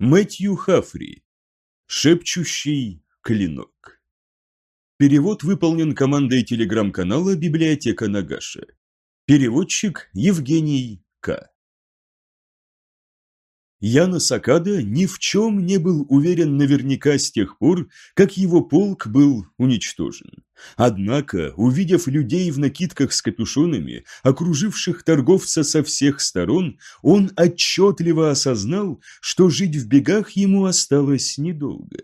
Мэтью Хафри. Шепчущий клинок. Перевод выполнен командой телеграм-канала «Библиотека Нагаша». Переводчик Евгений К. Яна Сакада ни в чем не был уверен наверняка с тех пор, как его полк был уничтожен. Однако, увидев людей в накидках с капюшонами, окруживших торговца со всех сторон, он отчетливо осознал, что жить в бегах ему осталось недолго.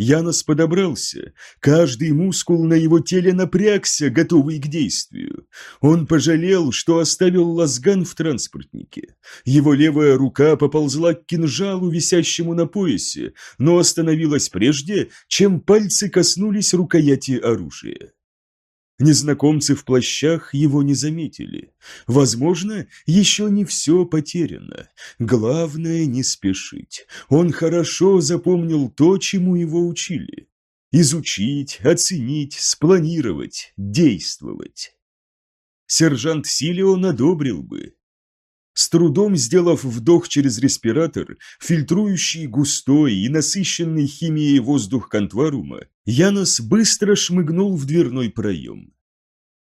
Янос подобрался. Каждый мускул на его теле напрягся, готовый к действию. Он пожалел, что оставил лазган в транспортнике. Его левая рука поползла к кинжалу, висящему на поясе, но остановилась прежде, чем пальцы коснулись рукояти оружия. Незнакомцы в плащах его не заметили. Возможно, еще не все потеряно. Главное не спешить. Он хорошо запомнил то, чему его учили. Изучить, оценить, спланировать, действовать. Сержант Силион одобрил бы. С трудом сделав вдох через респиратор, фильтрующий густой и насыщенный химией воздух контварума, Янос быстро шмыгнул в дверной проем.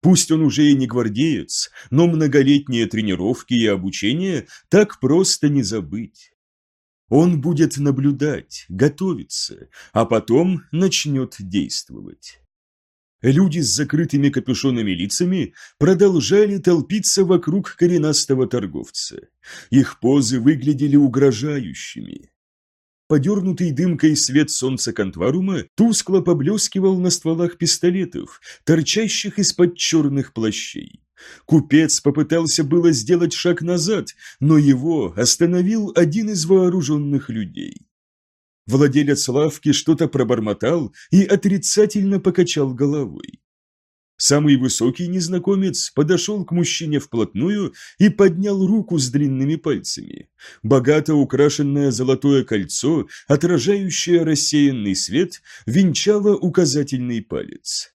Пусть он уже и не гвардеец, но многолетние тренировки и обучение так просто не забыть. Он будет наблюдать, готовиться, а потом начнет действовать. Люди с закрытыми капюшонами лицами продолжали толпиться вокруг коренастого торговца. Их позы выглядели угрожающими. Подернутый дымкой свет солнца контварума тускло поблескивал на стволах пистолетов, торчащих из-под черных плащей. Купец попытался было сделать шаг назад, но его остановил один из вооруженных людей. Владелец лавки что-то пробормотал и отрицательно покачал головой. Самый высокий незнакомец подошел к мужчине вплотную и поднял руку с длинными пальцами. Богато украшенное золотое кольцо, отражающее рассеянный свет, венчало указательный палец.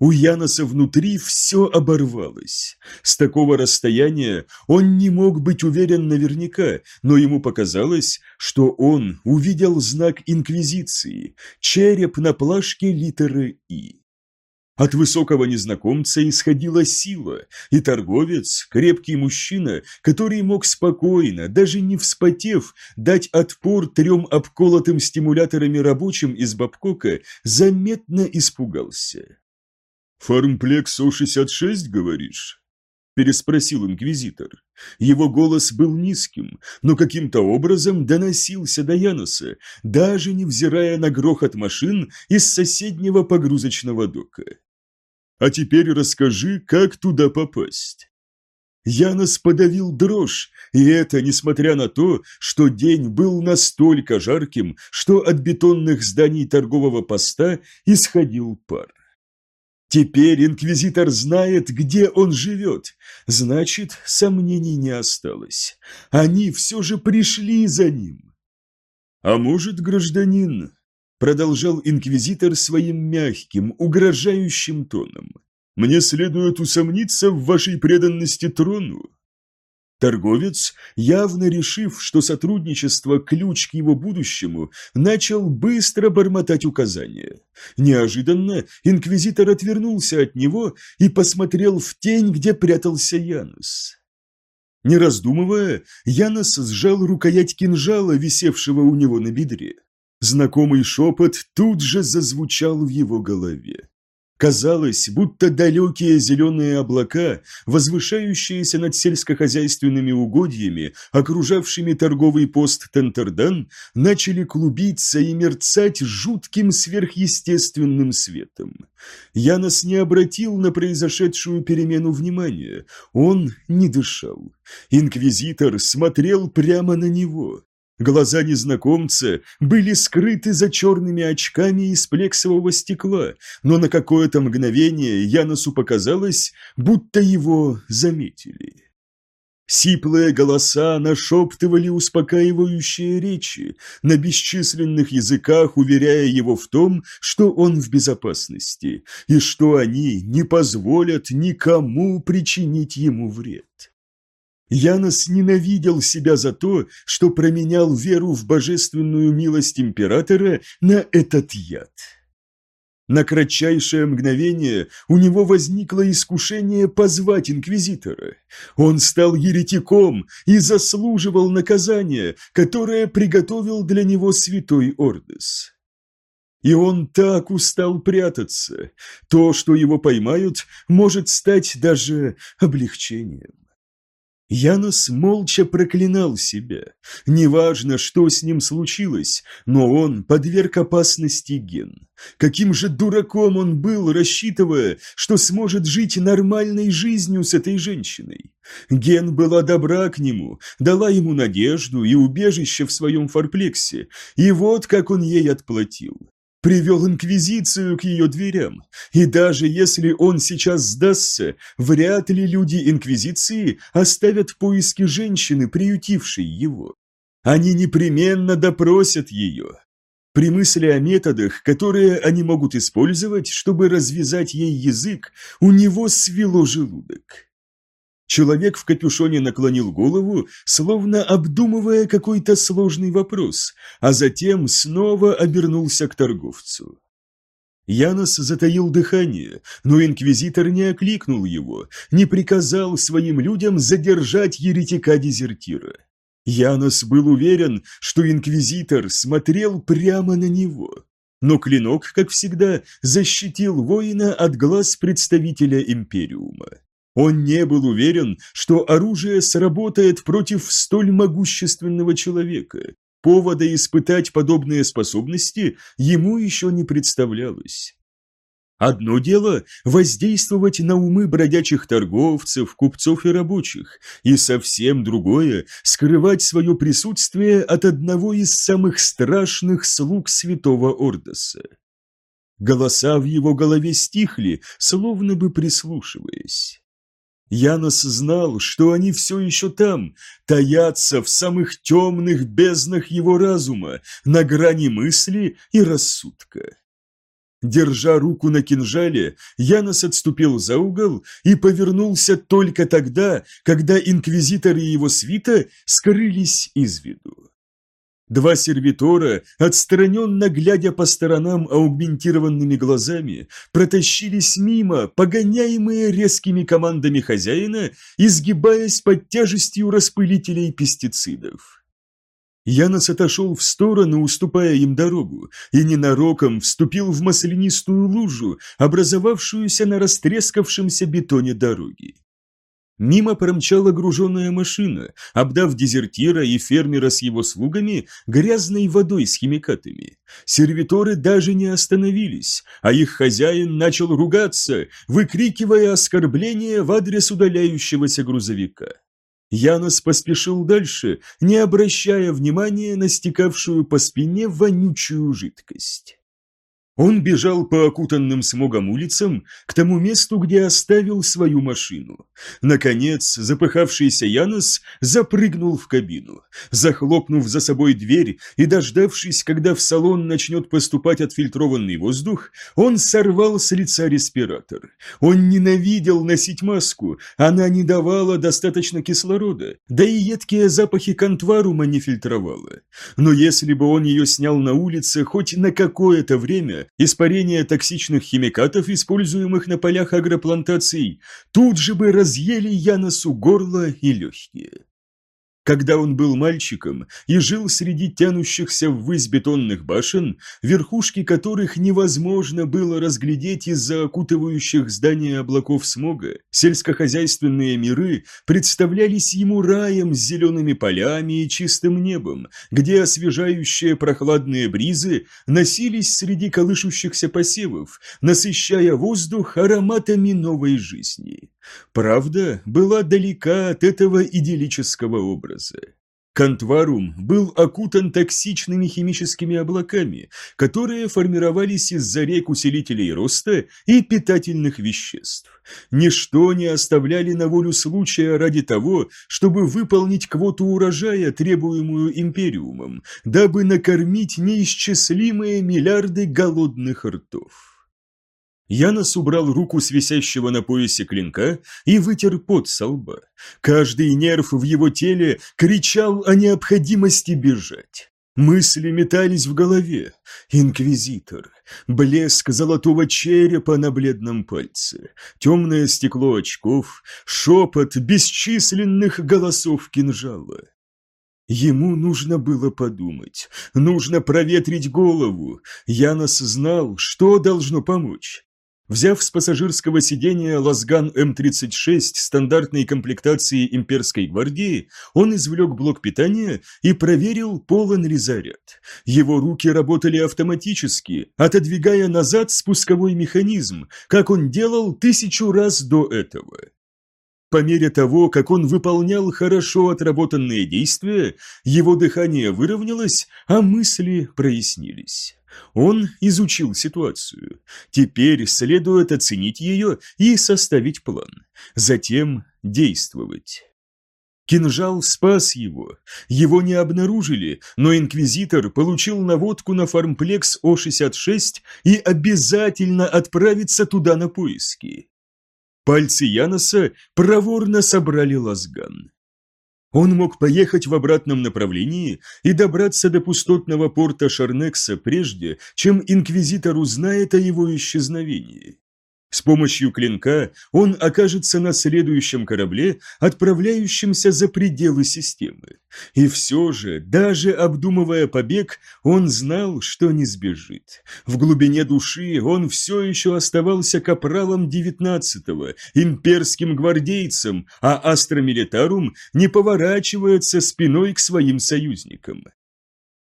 У Яноса внутри все оборвалось. С такого расстояния он не мог быть уверен наверняка, но ему показалось, что он увидел знак Инквизиции – череп на плашке литеры «И». От высокого незнакомца исходила сила, и торговец, крепкий мужчина, который мог спокойно, даже не вспотев, дать отпор трем обколотым стимуляторами рабочим из Бабкока, заметно испугался. «Фармплекс О-66, говоришь?» – переспросил инквизитор. Его голос был низким, но каким-то образом доносился до Яноса, даже невзирая на грохот машин из соседнего погрузочного дока. «А теперь расскажи, как туда попасть?» Янос подавил дрожь, и это несмотря на то, что день был настолько жарким, что от бетонных зданий торгового поста исходил пар. Теперь инквизитор знает, где он живет. Значит, сомнений не осталось. Они все же пришли за ним. А может, гражданин, продолжал инквизитор своим мягким, угрожающим тоном, мне следует усомниться в вашей преданности трону. Торговец, явно решив, что сотрудничество – ключ к его будущему, начал быстро бормотать указания. Неожиданно инквизитор отвернулся от него и посмотрел в тень, где прятался Янус. Не раздумывая, Янос сжал рукоять кинжала, висевшего у него на бедре. Знакомый шепот тут же зазвучал в его голове. Казалось, будто далекие зеленые облака, возвышающиеся над сельскохозяйственными угодьями, окружавшими торговый пост Тентердан, начали клубиться и мерцать жутким сверхъестественным светом. Янос не обратил на произошедшую перемену внимания, он не дышал. Инквизитор смотрел прямо на него. Глаза незнакомца были скрыты за черными очками из плексового стекла, но на какое-то мгновение Яносу показалось, будто его заметили. Сиплые голоса нашептывали успокаивающие речи, на бесчисленных языках уверяя его в том, что он в безопасности, и что они не позволят никому причинить ему вред. Янос ненавидел себя за то, что променял веру в божественную милость императора на этот яд. На кратчайшее мгновение у него возникло искушение позвать инквизитора. Он стал еретиком и заслуживал наказания, которое приготовил для него святой Ордес. И он так устал прятаться. То, что его поймают, может стать даже облегчением. Янос молча проклинал себя. Неважно, что с ним случилось, но он подверг опасности Ген. Каким же дураком он был, рассчитывая, что сможет жить нормальной жизнью с этой женщиной. Ген была добра к нему, дала ему надежду и убежище в своем форплексе, и вот как он ей отплатил привел Инквизицию к ее дверям, и даже если он сейчас сдастся, вряд ли люди Инквизиции оставят поиски женщины, приютившей его. Они непременно допросят ее. При мысли о методах, которые они могут использовать, чтобы развязать ей язык, у него свело желудок. Человек в капюшоне наклонил голову, словно обдумывая какой-то сложный вопрос, а затем снова обернулся к торговцу. Янос затаил дыхание, но инквизитор не окликнул его, не приказал своим людям задержать еретика-дезертира. Янос был уверен, что инквизитор смотрел прямо на него. Но клинок, как всегда, защитил воина от глаз представителя Империума. Он не был уверен, что оружие сработает против столь могущественного человека. Повода испытать подобные способности ему еще не представлялось. Одно дело – воздействовать на умы бродячих торговцев, купцов и рабочих, и совсем другое – скрывать свое присутствие от одного из самых страшных слуг святого Ордоса. Голоса в его голове стихли, словно бы прислушиваясь. Янос знал, что они все еще там, таятся в самых темных безднах его разума, на грани мысли и рассудка. Держа руку на кинжале, Янос отступил за угол и повернулся только тогда, когда инквизитор и его свита скрылись из виду. Два сервитора, отстраненно глядя по сторонам аугментированными глазами, протащились мимо, погоняемые резкими командами хозяина, изгибаясь под тяжестью распылителей пестицидов. Янос отошел в сторону, уступая им дорогу, и ненароком вступил в маслянистую лужу, образовавшуюся на растрескавшемся бетоне дороги. Мимо промчала груженная машина, обдав дезертира и фермера с его слугами грязной водой с химикатами. Сервиторы даже не остановились, а их хозяин начал ругаться, выкрикивая оскорбления в адрес удаляющегося грузовика. Янос поспешил дальше, не обращая внимания на стекавшую по спине вонючую жидкость. Он бежал по окутанным смогом улицам к тому месту, где оставил свою машину. Наконец, запыхавшийся Янос запрыгнул в кабину. Захлопнув за собой дверь и дождавшись, когда в салон начнет поступать отфильтрованный воздух, он сорвал с лица респиратор. Он ненавидел носить маску, она не давала достаточно кислорода, да и едкие запахи контварума не фильтровала. Но если бы он ее снял на улице хоть на какое-то время, испарение токсичных химикатов, используемых на полях агроплантаций, тут же бы разъели Яносу горло и легкие. Когда он был мальчиком и жил среди тянущихся ввысь бетонных башен, верхушки которых невозможно было разглядеть из-за окутывающих здания облаков смога, сельскохозяйственные миры представлялись ему раем с зелеными полями и чистым небом, где освежающие прохладные бризы носились среди колышущихся посевов, насыщая воздух ароматами новой жизни. Правда была далека от этого идиллического образа. Кантварум был окутан токсичными химическими облаками, которые формировались из-за рек усилителей роста и питательных веществ. Ничто не оставляли на волю случая ради того, чтобы выполнить квоту урожая, требуемую империумом, дабы накормить неисчислимые миллиарды голодных ртов. Янос убрал руку с висящего на поясе клинка и вытер пот со лба. Каждый нерв в его теле кричал о необходимости бежать. Мысли метались в голове. Инквизитор. Блеск золотого черепа на бледном пальце. Темное стекло очков. Шепот бесчисленных голосов кинжала. Ему нужно было подумать. Нужно проветрить голову. Янос знал, что должно помочь. Взяв с пассажирского сидения Лазган М-36 стандартной комплектации имперской гвардии, он извлек блок питания и проверил, полон ли заряд. Его руки работали автоматически, отодвигая назад спусковой механизм, как он делал тысячу раз до этого. По мере того, как он выполнял хорошо отработанные действия, его дыхание выровнялось, а мысли прояснились. Он изучил ситуацию. Теперь следует оценить ее и составить план. Затем действовать. Кинжал спас его. Его не обнаружили, но инквизитор получил наводку на фармплекс О-66 и обязательно отправится туда на поиски. Пальцы Яноса проворно собрали лазган. Он мог поехать в обратном направлении и добраться до пустотного порта Шарнекса прежде, чем Инквизитор узнает о его исчезновении. С помощью клинка он окажется на следующем корабле, отправляющемся за пределы системы. И все же, даже обдумывая побег, он знал, что не сбежит. В глубине души он все еще оставался капралом девятнадцатого, имперским гвардейцем, а Астра Милитарум не поворачивается спиной к своим союзникам.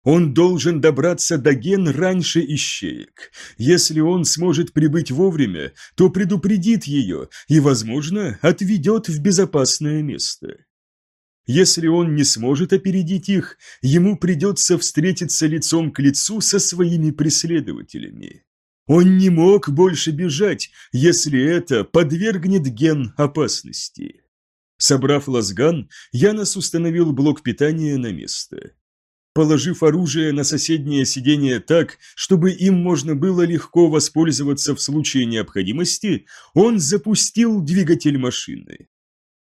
Он должен добраться до Ген раньше ищеек. Если он сможет прибыть вовремя, то предупредит ее и, возможно, отведет в безопасное место. Если он не сможет опередить их, ему придется встретиться лицом к лицу со своими преследователями. Он не мог больше бежать, если это подвергнет Ген опасности. Собрав лазган, Янос установил блок питания на место. Положив оружие на соседнее сиденье так, чтобы им можно было легко воспользоваться в случае необходимости, он запустил двигатель машины.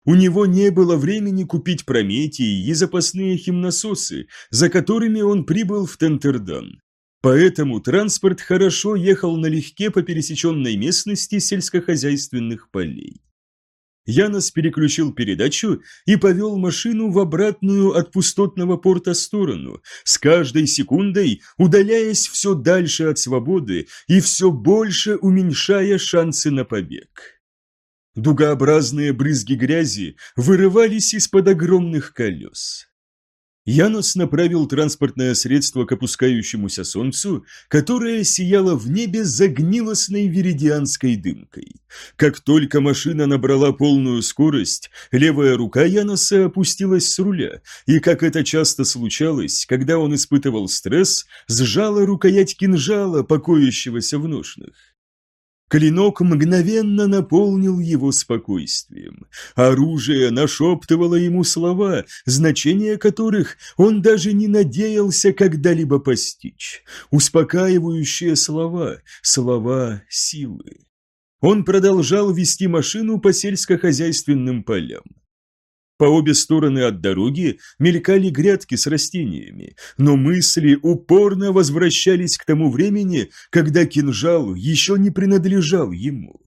У него не было времени купить Прометии и запасные химнасосы, за которыми он прибыл в Тентердан. Поэтому транспорт хорошо ехал налегке по пересеченной местности сельскохозяйственных полей. Янос переключил передачу и повел машину в обратную от пустотного порта сторону, с каждой секундой удаляясь все дальше от свободы и все больше уменьшая шансы на побег. Дугообразные брызги грязи вырывались из-под огромных колес. Янос направил транспортное средство к опускающемуся солнцу, которое сияло в небе загнилостной веридианской дымкой. Как только машина набрала полную скорость, левая рука Яноса опустилась с руля, и, как это часто случалось, когда он испытывал стресс, сжала рукоять кинжала, покоящегося в ножнах. Клинок мгновенно наполнил его спокойствием. Оружие нашептывало ему слова, значение которых он даже не надеялся когда-либо постичь. Успокаивающие слова, слова силы. Он продолжал вести машину по сельскохозяйственным полям. По обе стороны от дороги мелькали грядки с растениями, но мысли упорно возвращались к тому времени, когда кинжал еще не принадлежал ему.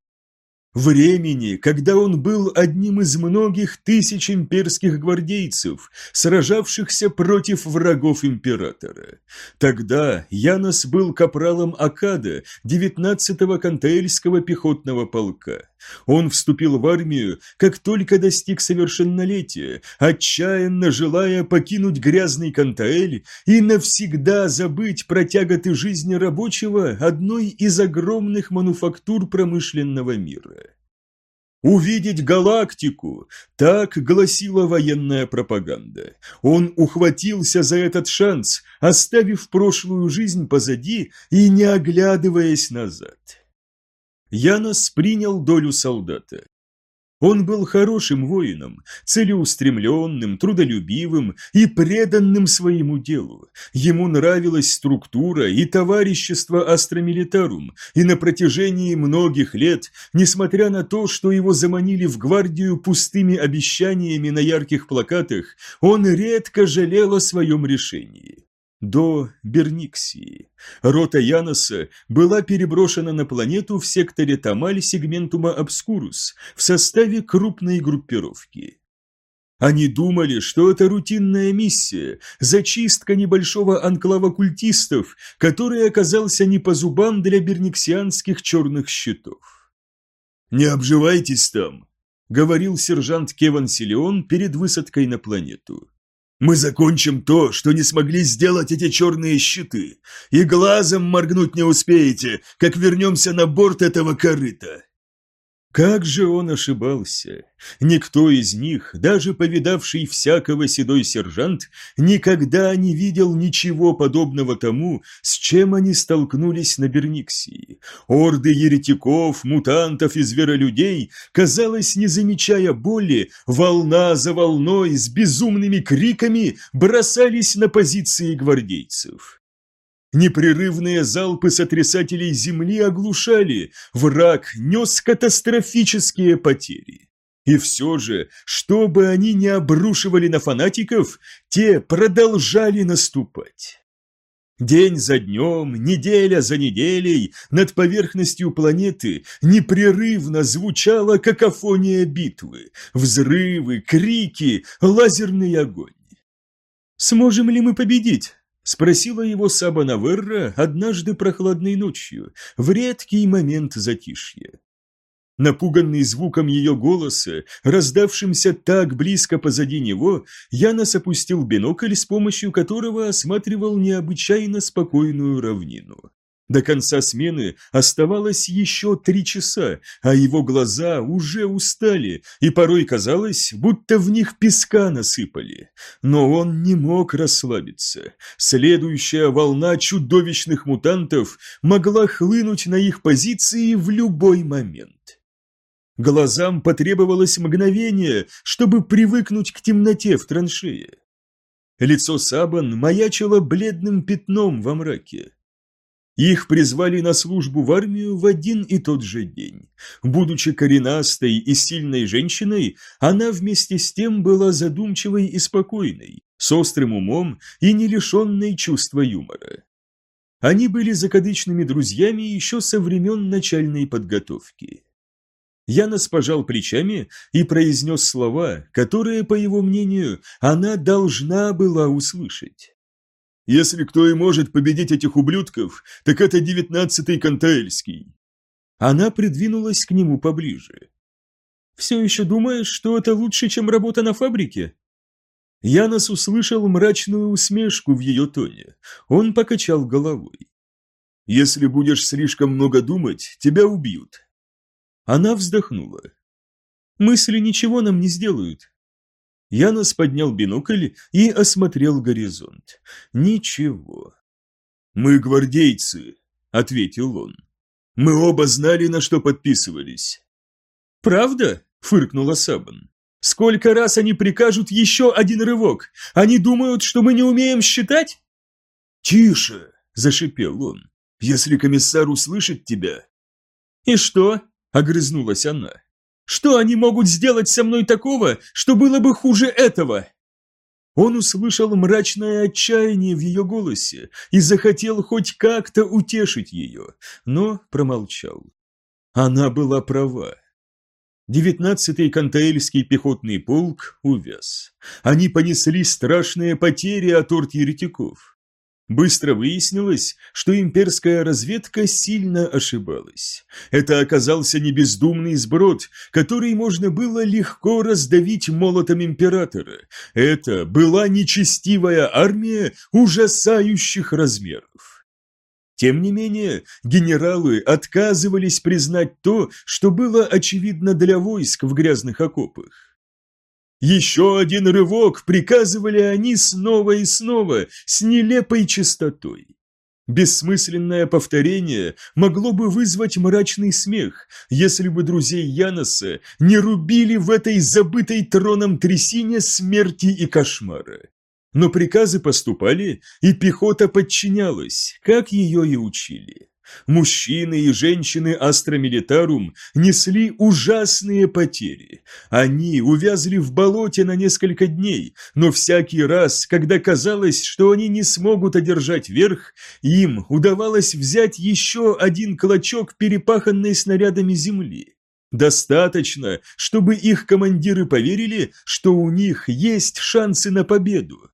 Времени, когда он был одним из многих тысяч имперских гвардейцев, сражавшихся против врагов императора. Тогда Янос был капралом Акада 19-го Кантаэльского пехотного полка. Он вступил в армию, как только достиг совершеннолетия, отчаянно желая покинуть грязный Кантаэль и навсегда забыть про тяготы жизни рабочего одной из огромных мануфактур промышленного мира. «Увидеть галактику!» – так гласила военная пропаганда. Он ухватился за этот шанс, оставив прошлую жизнь позади и не оглядываясь назад. Янос принял долю солдата. Он был хорошим воином, целеустремленным, трудолюбивым и преданным своему делу. Ему нравилась структура и товарищество Астра Милитарум, и на протяжении многих лет, несмотря на то, что его заманили в гвардию пустыми обещаниями на ярких плакатах, он редко жалел о своем решении до Берниксии. Рота Яноса была переброшена на планету в секторе Тамаль сегментума Обскурус в составе крупной группировки. Они думали, что это рутинная миссия, зачистка небольшого анклава культистов, который оказался не по зубам для берниксианских черных щитов. «Не обживайтесь там», — говорил сержант Кеван Силион перед высадкой на планету. Мы закончим то, что не смогли сделать эти черные щиты, и глазом моргнуть не успеете, как вернемся на борт этого корыта». Как же он ошибался! Никто из них, даже повидавший всякого седой сержант, никогда не видел ничего подобного тому, с чем они столкнулись на Берниксии. Орды еретиков, мутантов и зверолюдей, казалось, не замечая боли, волна за волной с безумными криками бросались на позиции гвардейцев. Непрерывные залпы сотрясателей земли оглушали, враг нес катастрофические потери. И все же, что бы они ни обрушивали на фанатиков, те продолжали наступать. День за днем, неделя за неделей над поверхностью планеты непрерывно звучала какофония битвы, взрывы, крики, лазерный огонь. «Сможем ли мы победить?» Спросила его Саба Наверра однажды прохладной ночью, в редкий момент затишья. Напуганный звуком ее голоса, раздавшимся так близко позади него, Янос опустил бинокль, с помощью которого осматривал необычайно спокойную равнину. До конца смены оставалось еще три часа, а его глаза уже устали, и порой казалось, будто в них песка насыпали. Но он не мог расслабиться. Следующая волна чудовищных мутантов могла хлынуть на их позиции в любой момент. Глазам потребовалось мгновение, чтобы привыкнуть к темноте в траншее. Лицо Сабан маячило бледным пятном во мраке. Их призвали на службу в армию в один и тот же день. Будучи коренастой и сильной женщиной, она вместе с тем была задумчивой и спокойной, с острым умом и не лишенной чувства юмора. Они были закадычными друзьями еще со времен начальной подготовки. Янос пожал плечами и произнес слова, которые, по его мнению, она должна была услышать. Если кто и может победить этих ублюдков, так это девятнадцатый Кантаэльский. Она придвинулась к нему поближе. «Все еще думаешь, что это лучше, чем работа на фабрике?» Янос услышал мрачную усмешку в ее тоне. Он покачал головой. «Если будешь слишком много думать, тебя убьют». Она вздохнула. «Мысли ничего нам не сделают. Янос поднял бинокль и осмотрел горизонт. Ничего. «Мы гвардейцы», — ответил он. «Мы оба знали, на что подписывались». «Правда?» — фыркнула Сабан. «Сколько раз они прикажут еще один рывок? Они думают, что мы не умеем считать?» «Тише!» – зашипел он. «Если комиссар услышит тебя...» «И что?» – огрызнулась она. Что они могут сделать со мной такого, что было бы хуже этого?» Он услышал мрачное отчаяние в ее голосе и захотел хоть как-то утешить ее, но промолчал. Она была права. Девятнадцатый Кантаэльский пехотный полк увяз. Они понесли страшные потери от орд еретиков. Быстро выяснилось, что имперская разведка сильно ошибалась. Это оказался не бездумный сброд, который можно было легко раздавить молотом императора. Это была нечестивая армия ужасающих размеров. Тем не менее, генералы отказывались признать то, что было очевидно для войск в грязных окопах. Еще один рывок приказывали они снова и снова, с нелепой частотой. Бессмысленное повторение могло бы вызвать мрачный смех, если бы друзей Яноса не рубили в этой забытой троном трясине смерти и кошмара. Но приказы поступали, и пехота подчинялась, как ее и учили. Мужчины и женщины Астра Милитарум несли ужасные потери. Они увязли в болоте на несколько дней, но всякий раз, когда казалось, что они не смогут одержать верх, им удавалось взять еще один клочок перепаханной снарядами земли. Достаточно, чтобы их командиры поверили, что у них есть шансы на победу.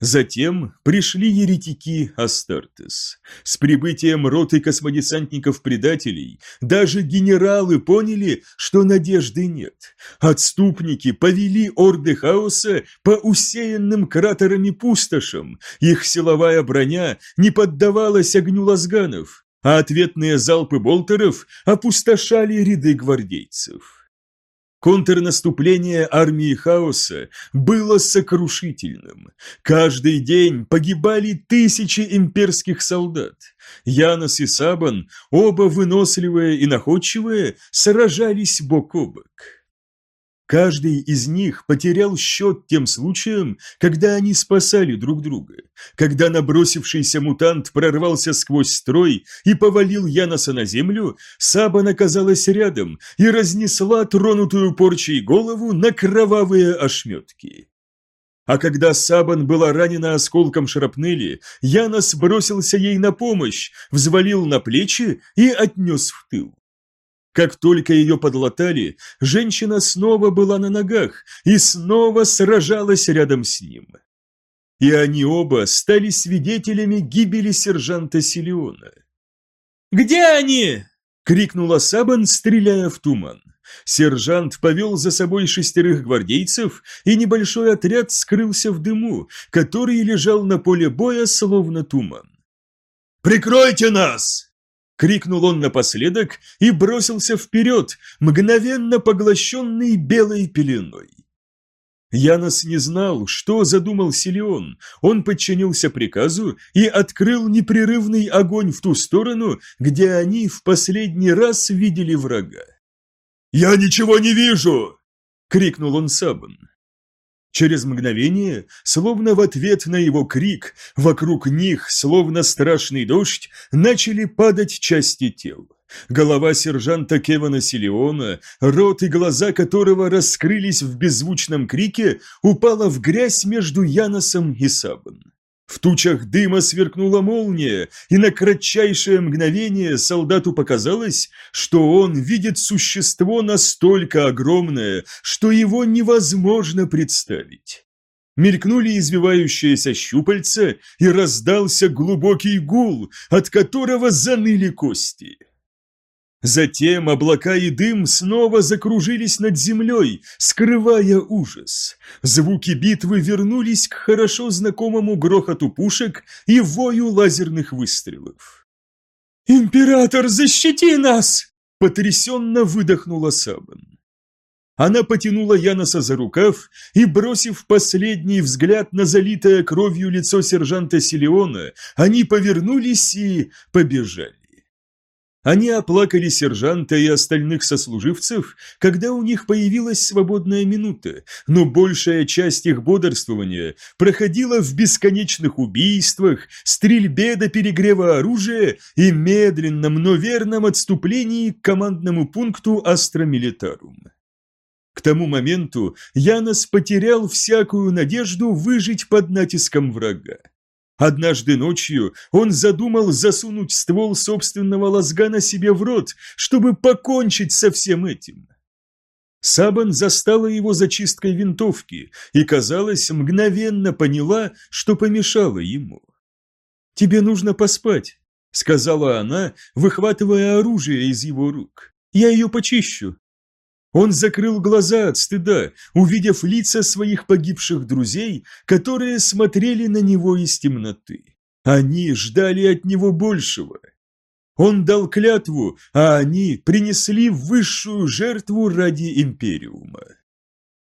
Затем пришли еретики Астартес. С прибытием роты космодесантников-предателей даже генералы поняли, что надежды нет. Отступники повели орды хаоса по усеянным кратерами пустошам, их силовая броня не поддавалась огню лазганов, а ответные залпы болтеров опустошали ряды гвардейцев. Контрнаступление армии хаоса было сокрушительным. Каждый день погибали тысячи имперских солдат. Янос и Сабан, оба выносливые и находчивые, сражались бок о бок. Каждый из них потерял счет тем случаям, когда они спасали друг друга. Когда набросившийся мутант прорвался сквозь строй и повалил Яноса на землю, Сабан оказалась рядом и разнесла тронутую порчей голову на кровавые ошметки. А когда Сабан была ранена осколком шрапнели, Янос бросился ей на помощь, взвалил на плечи и отнес в тыл. Как только ее подлатали, женщина снова была на ногах и снова сражалась рядом с ним. И они оба стали свидетелями гибели сержанта Силиона. «Где они?» — крикнула Сабан, стреляя в туман. Сержант повел за собой шестерых гвардейцев, и небольшой отряд скрылся в дыму, который лежал на поле боя, словно туман. «Прикройте нас!» — крикнул он напоследок и бросился вперед, мгновенно поглощенный белой пеленой. Янос не знал, что задумал Силион. Он подчинился приказу и открыл непрерывный огонь в ту сторону, где они в последний раз видели врага. «Я ничего не вижу!» — крикнул он Сабан. Через мгновение, словно в ответ на его крик, вокруг них, словно страшный дождь, начали падать части тел. Голова сержанта Кевана Силиона, рот и глаза которого раскрылись в беззвучном крике, упала в грязь между Яносом и Сабан. В тучах дыма сверкнула молния, и на кратчайшее мгновение солдату показалось, что он видит существо настолько огромное, что его невозможно представить. Мелькнули извивающиеся щупальца, и раздался глубокий гул, от которого заныли кости. Затем облака и дым снова закружились над землей, скрывая ужас. Звуки битвы вернулись к хорошо знакомому грохоту пушек и вою лазерных выстрелов. «Император, защити нас!» – потрясенно выдохнула Сабан. Она потянула Яноса за рукав и, бросив последний взгляд на залитое кровью лицо сержанта Силиона, они повернулись и побежали. Они оплакали сержанта и остальных сослуживцев, когда у них появилась свободная минута, но большая часть их бодрствования проходила в бесконечных убийствах, стрельбе до перегрева оружия и медленном, но верном отступлении к командному пункту Астромилитарум. К тому моменту Янос потерял всякую надежду выжить под натиском врага. Однажды ночью он задумал засунуть ствол собственного лазгана себе в рот, чтобы покончить со всем этим. Сабан застала его зачисткой винтовки и, казалось, мгновенно поняла, что помешало ему. «Тебе нужно поспать», — сказала она, выхватывая оружие из его рук. «Я ее почищу». Он закрыл глаза от стыда, увидев лица своих погибших друзей, которые смотрели на него из темноты. Они ждали от него большего. Он дал клятву, а они принесли высшую жертву ради Империума.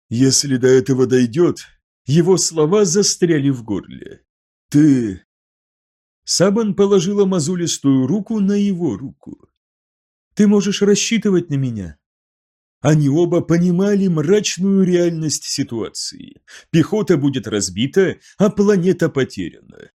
Если до этого дойдет, его слова застряли в горле. Ты Сабан положила мозолистую руку на его руку. «Ты можешь рассчитывать на меня». Они оба понимали мрачную реальность ситуации. Пехота будет разбита, а планета потеряна.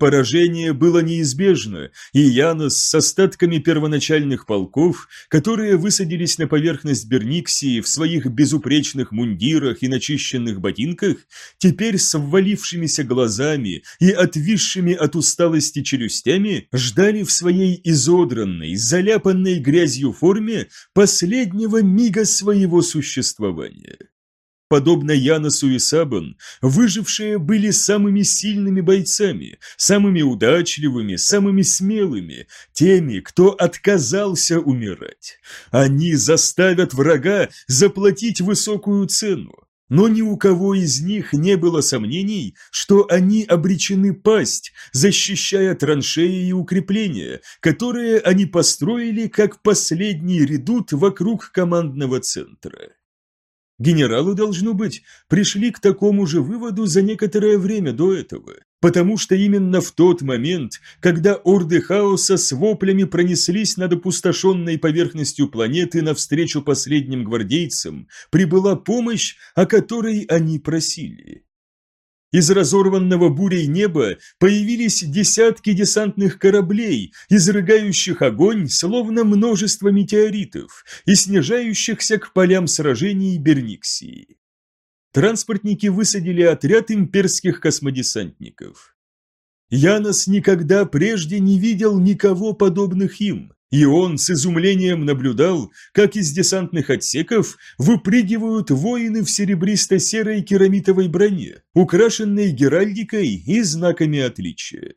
Поражение было неизбежно, и Янос с остатками первоначальных полков, которые высадились на поверхность Берниксии в своих безупречных мундирах и начищенных ботинках, теперь с ввалившимися глазами и отвисшими от усталости челюстями, ждали в своей изодранной, заляпанной грязью форме последнего мига своего существования. Подобно Яносу и Сабан, выжившие были самыми сильными бойцами, самыми удачливыми, самыми смелыми, теми, кто отказался умирать. Они заставят врага заплатить высокую цену. Но ни у кого из них не было сомнений, что они обречены пасть, защищая траншеи и укрепления, которые они построили как последний редут вокруг командного центра. Генералы, должно быть, пришли к такому же выводу за некоторое время до этого, потому что именно в тот момент, когда орды хаоса с воплями пронеслись над опустошенной поверхностью планеты навстречу последним гвардейцам, прибыла помощь, о которой они просили. Из разорванного бурей неба появились десятки десантных кораблей, изрыгающих огонь, словно множество метеоритов, и снижающихся к полям сражений Берниксии. Транспортники высадили отряд имперских космодесантников. Янос никогда прежде не видел никого подобных им, и он с изумлением наблюдал, как из десантных отсеков выпрыгивают воины в серебристо-серой керамитовой броне, украшенной геральдикой и знаками отличия.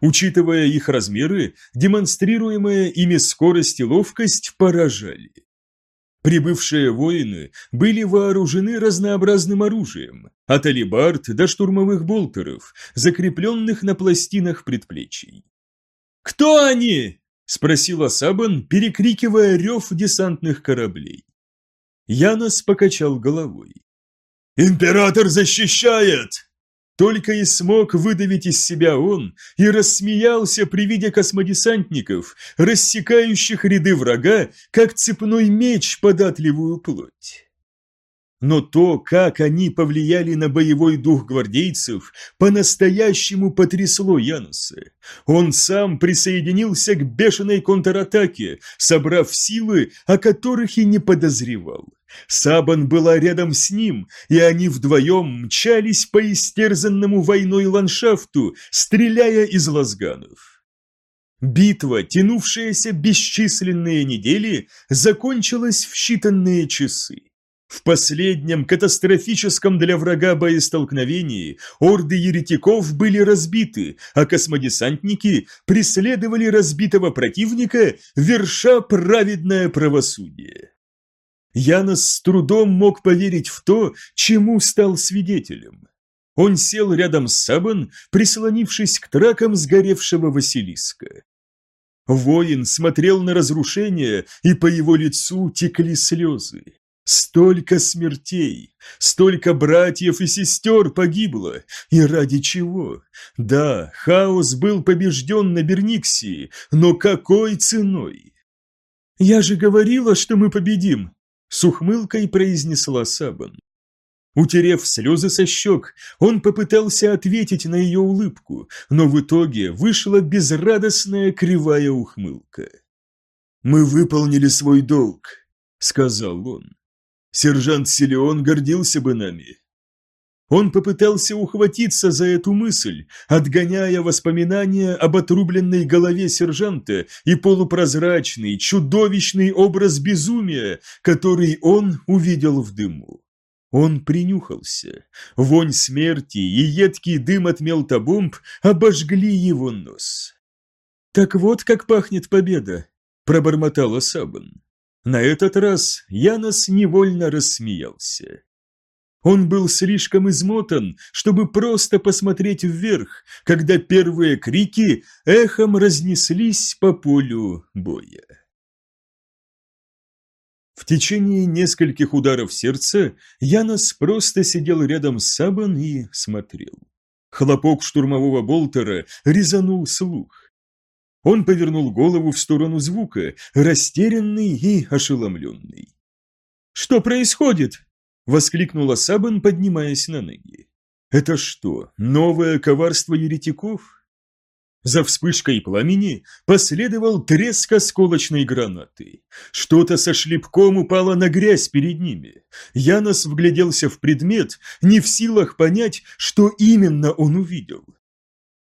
Учитывая их размеры, демонстрируемая ими скорость и ловкость поражали. Прибывшие воины были вооружены разнообразным оружием, от алибард до штурмовых болтеров, закрепленных на пластинах предплечий. «Кто они?» – спросила Сабан, перекрикивая рев десантных кораблей. Янос покачал головой. «Император защищает!» Только и смог выдавить из себя он и рассмеялся при виде космодесантников, рассекающих ряды врага, как цепной меч податливую плоть. Но то, как они повлияли на боевой дух гвардейцев, по-настоящему потрясло Януса. Он сам присоединился к бешеной контратаке, собрав силы, о которых и не подозревал. Сабан была рядом с ним, и они вдвоем мчались по истерзанному войной ландшафту, стреляя из лазганов. Битва, тянувшаяся бесчисленные недели, закончилась в считанные часы. В последнем катастрофическом для врага боестолкновении орды еретиков были разбиты, а космодесантники преследовали разбитого противника, верша праведное правосудие. Янос с трудом мог поверить в то, чему стал свидетелем. Он сел рядом с Сабан, прислонившись к тракам сгоревшего Василиска. Воин смотрел на разрушение, и по его лицу текли слезы. Столько смертей, столько братьев и сестер погибло, и ради чего? Да, хаос был побежден на Берниксии, но какой ценой? «Я же говорила, что мы победим!» — с ухмылкой произнесла Сабан. Утерев слезы со щек, он попытался ответить на ее улыбку, но в итоге вышла безрадостная кривая ухмылка. «Мы выполнили свой долг», — сказал он. Сержант Силеон гордился бы нами. Он попытался ухватиться за эту мысль, отгоняя воспоминания об отрубленной голове сержанта и полупрозрачный, чудовищный образ безумия, который он увидел в дыму. Он принюхался. Вонь смерти и едкий дым от мелтобомб обожгли его нос. «Так вот как пахнет победа», – пробормотала Сабан. На этот раз Янос невольно рассмеялся. Он был слишком измотан, чтобы просто посмотреть вверх, когда первые крики эхом разнеслись по полю боя. В течение нескольких ударов сердца Янос просто сидел рядом с Сабан и смотрел. Хлопок штурмового болтера резанул слух. Он повернул голову в сторону звука, растерянный и ошеломленный. «Что происходит?» — воскликнула Сабан, поднимаясь на ноги. «Это что, новое коварство еретиков?» За вспышкой пламени последовал треск осколочной гранаты. Что-то со шлепком упало на грязь перед ними. Янос вгляделся в предмет, не в силах понять, что именно он увидел.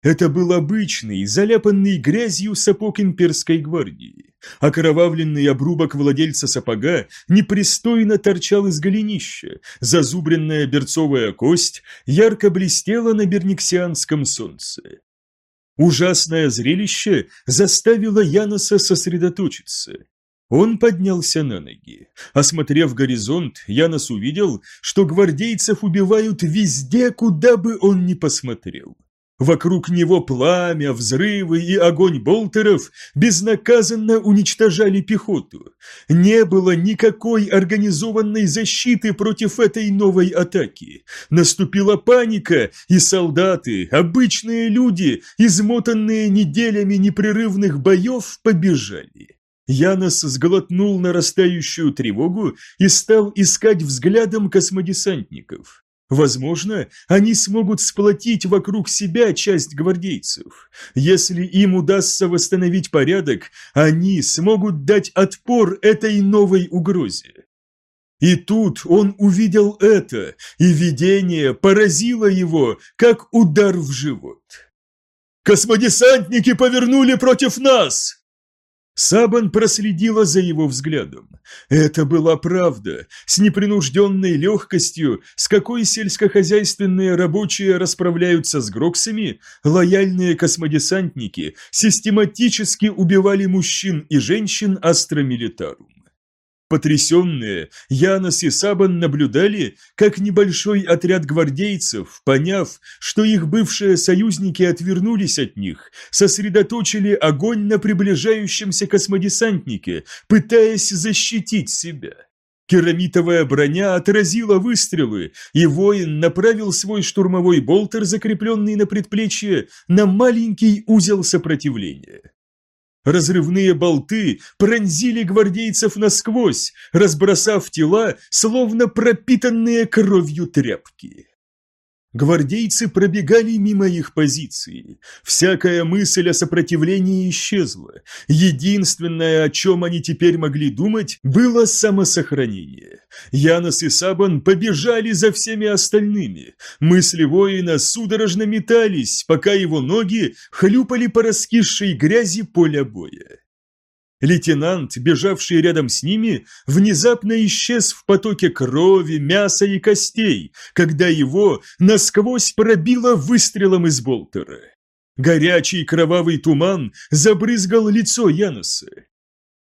Это был обычный, заляпанный грязью сапог имперской гвардии. Окровавленный обрубок владельца сапога непристойно торчал из голенища, зазубренная берцовая кость ярко блестела на берниксианском солнце. Ужасное зрелище заставило Яноса сосредоточиться. Он поднялся на ноги. Осмотрев горизонт, Янос увидел, что гвардейцев убивают везде, куда бы он ни посмотрел. Вокруг него пламя, взрывы и огонь болтеров безнаказанно уничтожали пехоту. Не было никакой организованной защиты против этой новой атаки. Наступила паника, и солдаты, обычные люди, измотанные неделями непрерывных боев, побежали. Янос сглотнул нарастающую тревогу и стал искать взглядом космодесантников. Возможно, они смогут сплотить вокруг себя часть гвардейцев. Если им удастся восстановить порядок, они смогут дать отпор этой новой угрозе. И тут он увидел это, и видение поразило его, как удар в живот. «Космодесантники повернули против нас!» Сабан проследила за его взглядом. Это была правда, с непринужденной легкостью, с какой сельскохозяйственные рабочие расправляются с гроксами, лояльные космодесантники систематически убивали мужчин и женщин астромилитарум. Потрясенные, Янос и Сабан наблюдали, как небольшой отряд гвардейцев, поняв, что их бывшие союзники отвернулись от них, сосредоточили огонь на приближающемся космодесантнике, пытаясь защитить себя. Керамитовая броня отразила выстрелы, и воин направил свой штурмовой болтер, закрепленный на предплечье, на маленький узел сопротивления. Разрывные болты пронзили гвардейцев насквозь, разбросав тела, словно пропитанные кровью тряпки. Гвардейцы пробегали мимо их позиции. Всякая мысль о сопротивлении исчезла. Единственное, о чем они теперь могли думать, было самосохранение. Янос и Сабан побежали за всеми остальными. Мысли воина судорожно метались, пока его ноги хлюпали по раскисшей грязи поля боя. Лейтенант, бежавший рядом с ними, внезапно исчез в потоке крови, мяса и костей, когда его насквозь пробило выстрелом из болтера. Горячий кровавый туман забрызгал лицо Яноса.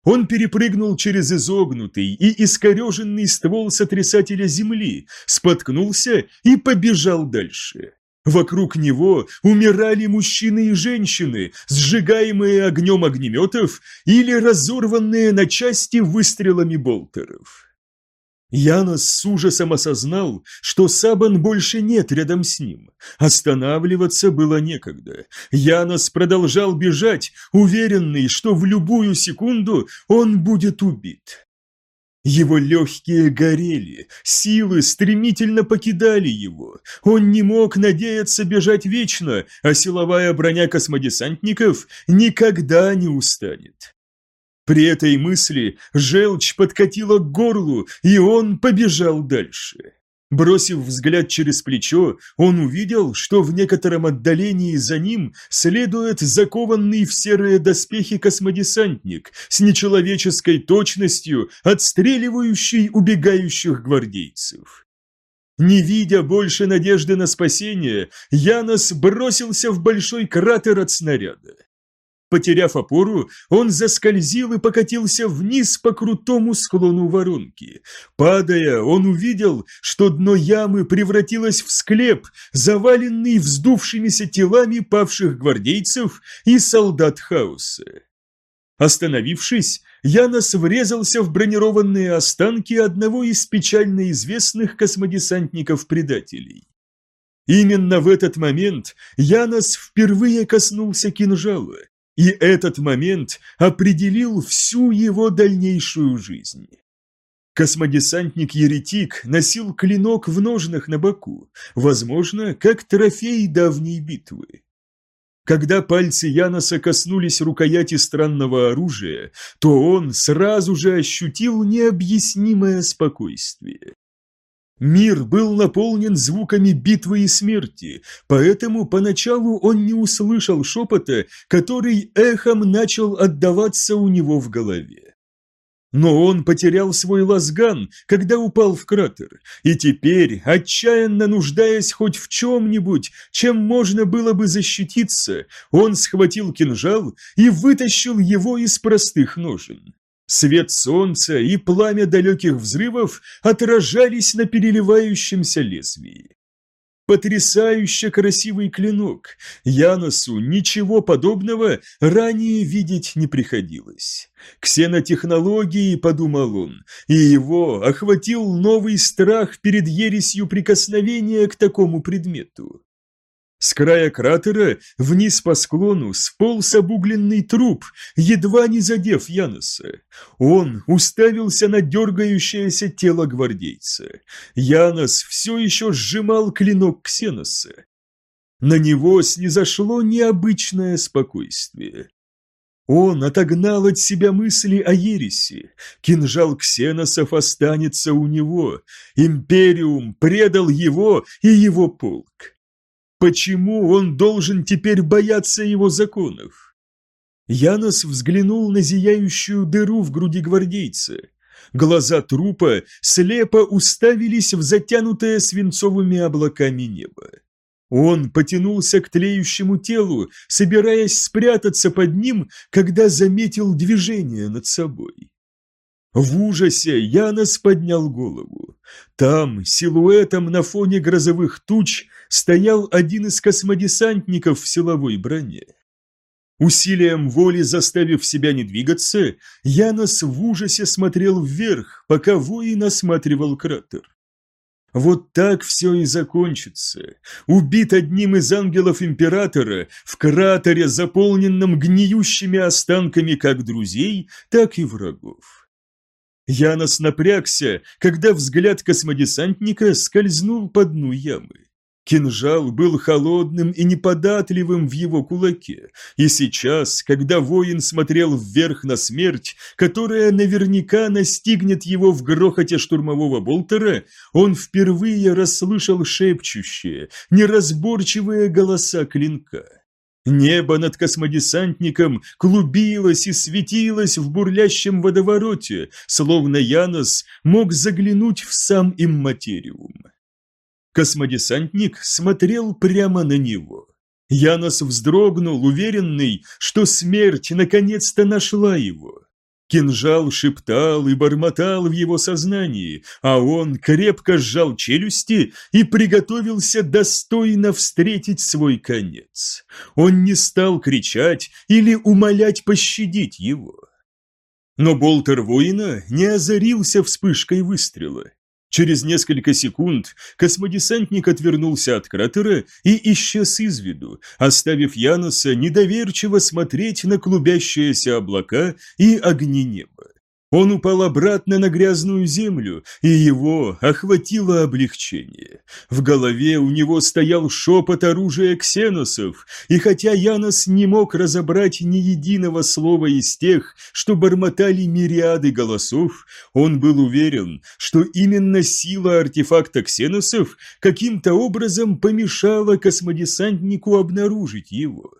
Он перепрыгнул через изогнутый и искореженный ствол сотрясателя земли, споткнулся и побежал дальше. Вокруг него умирали мужчины и женщины, сжигаемые огнем огнеметов или разорванные на части выстрелами болтеров. Янос с ужасом осознал, что Сабан больше нет рядом с ним. Останавливаться было некогда. Янос продолжал бежать, уверенный, что в любую секунду он будет убит. Его легкие горели, силы стремительно покидали его. Он не мог надеяться бежать вечно, а силовая броня космодесантников никогда не устанет. При этой мысли желчь подкатила к горлу, и он побежал дальше. Бросив взгляд через плечо, он увидел, что в некотором отдалении за ним следует закованный в серые доспехи космодесантник с нечеловеческой точностью, отстреливающий убегающих гвардейцев. Не видя больше надежды на спасение, Янос бросился в большой кратер от снаряда. Потеряв опору, он заскользил и покатился вниз по крутому склону воронки. Падая, он увидел, что дно ямы превратилось в склеп, заваленный вздувшимися телами павших гвардейцев и солдат хаоса. Остановившись, Янос врезался в бронированные останки одного из печально известных космодесантников-предателей. Именно в этот момент Янос впервые коснулся кинжала, и этот момент определил всю его дальнейшую жизнь. Космодесантник-еретик носил клинок в ножнах на боку, возможно, как трофей давней битвы. Когда пальцы Яноса коснулись рукояти странного оружия, то он сразу же ощутил необъяснимое спокойствие. Мир был наполнен звуками битвы и смерти, поэтому поначалу он не услышал шепота, который эхом начал отдаваться у него в голове. Но он потерял свой лазган, когда упал в кратер, и теперь, отчаянно нуждаясь хоть в чем-нибудь, чем можно было бы защититься, он схватил кинжал и вытащил его из простых ножен. Свет солнца и пламя далеких взрывов отражались на переливающемся лезвии. Потрясающе красивый клинок. Яносу ничего подобного ранее видеть не приходилось. Ксенотехнологии, подумал он, и его охватил новый страх перед ересью прикосновения к такому предмету. С края кратера вниз по склону сполз обугленный труп, едва не задев Яноса. Он уставился на дергающееся тело гвардейца. Янос все еще сжимал клинок Ксеноса. На него снизошло необычное спокойствие. Он отогнал от себя мысли о ереси. Кинжал ксеносов останется у него. Империум предал его и его полк. Почему он должен теперь бояться его законов? Янос взглянул на зияющую дыру в груди гвардейца. Глаза трупа слепо уставились в затянутое свинцовыми облаками небо. Он потянулся к тлеющему телу, собираясь спрятаться под ним, когда заметил движение над собой. В ужасе Янос поднял голову. Там, силуэтом на фоне грозовых туч, стоял один из космодесантников в силовой броне. Усилием воли заставив себя не двигаться, Янос в ужасе смотрел вверх, пока воин осматривал кратер. Вот так все и закончится. Убит одним из ангелов Императора в кратере, заполненном гниющими останками как друзей, так и врагов. Янос напрягся, когда взгляд космодесантника скользнул по дну ямы. Кинжал был холодным и неподатливым в его кулаке, и сейчас, когда воин смотрел вверх на смерть, которая наверняка настигнет его в грохоте штурмового болтера, он впервые расслышал шепчущие, неразборчивые голоса клинка. Небо над космодесантником клубилось и светилось в бурлящем водовороте, словно Янос мог заглянуть в сам имматериум. Космодесантник смотрел прямо на него. Янос вздрогнул, уверенный, что смерть наконец-то нашла его. Кинжал шептал и бормотал в его сознании, а он крепко сжал челюсти и приготовился достойно встретить свой конец. Он не стал кричать или умолять пощадить его. Но болтер воина не озарился вспышкой выстрела. Через несколько секунд космодесантник отвернулся от кратера и исчез из виду, оставив Яноса недоверчиво смотреть на клубящиеся облака и огни неба. Он упал обратно на грязную землю, и его охватило облегчение. В голове у него стоял шепот оружия ксеносов, и хотя Янос не мог разобрать ни единого слова из тех, что бормотали мириады голосов, он был уверен, что именно сила артефакта ксеносов каким-то образом помешала космодесантнику обнаружить его.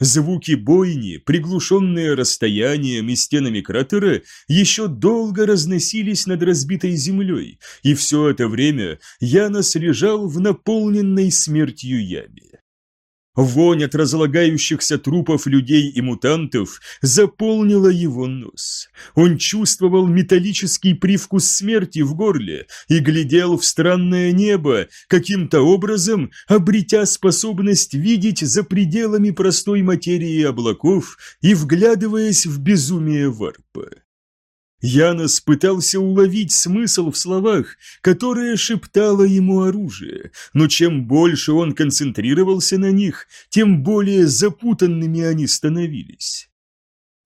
Звуки бойни, приглушенные расстоянием и стенами кратера, еще долго разносились над разбитой землей, и все это время Янос лежал в наполненной смертью яме. Вонь от разлагающихся трупов людей и мутантов заполнила его нос. Он чувствовал металлический привкус смерти в горле и глядел в странное небо, каким-то образом обретя способность видеть за пределами простой материи облаков и вглядываясь в безумие варпа. Янос пытался уловить смысл в словах, которые шептало ему оружие, но чем больше он концентрировался на них, тем более запутанными они становились.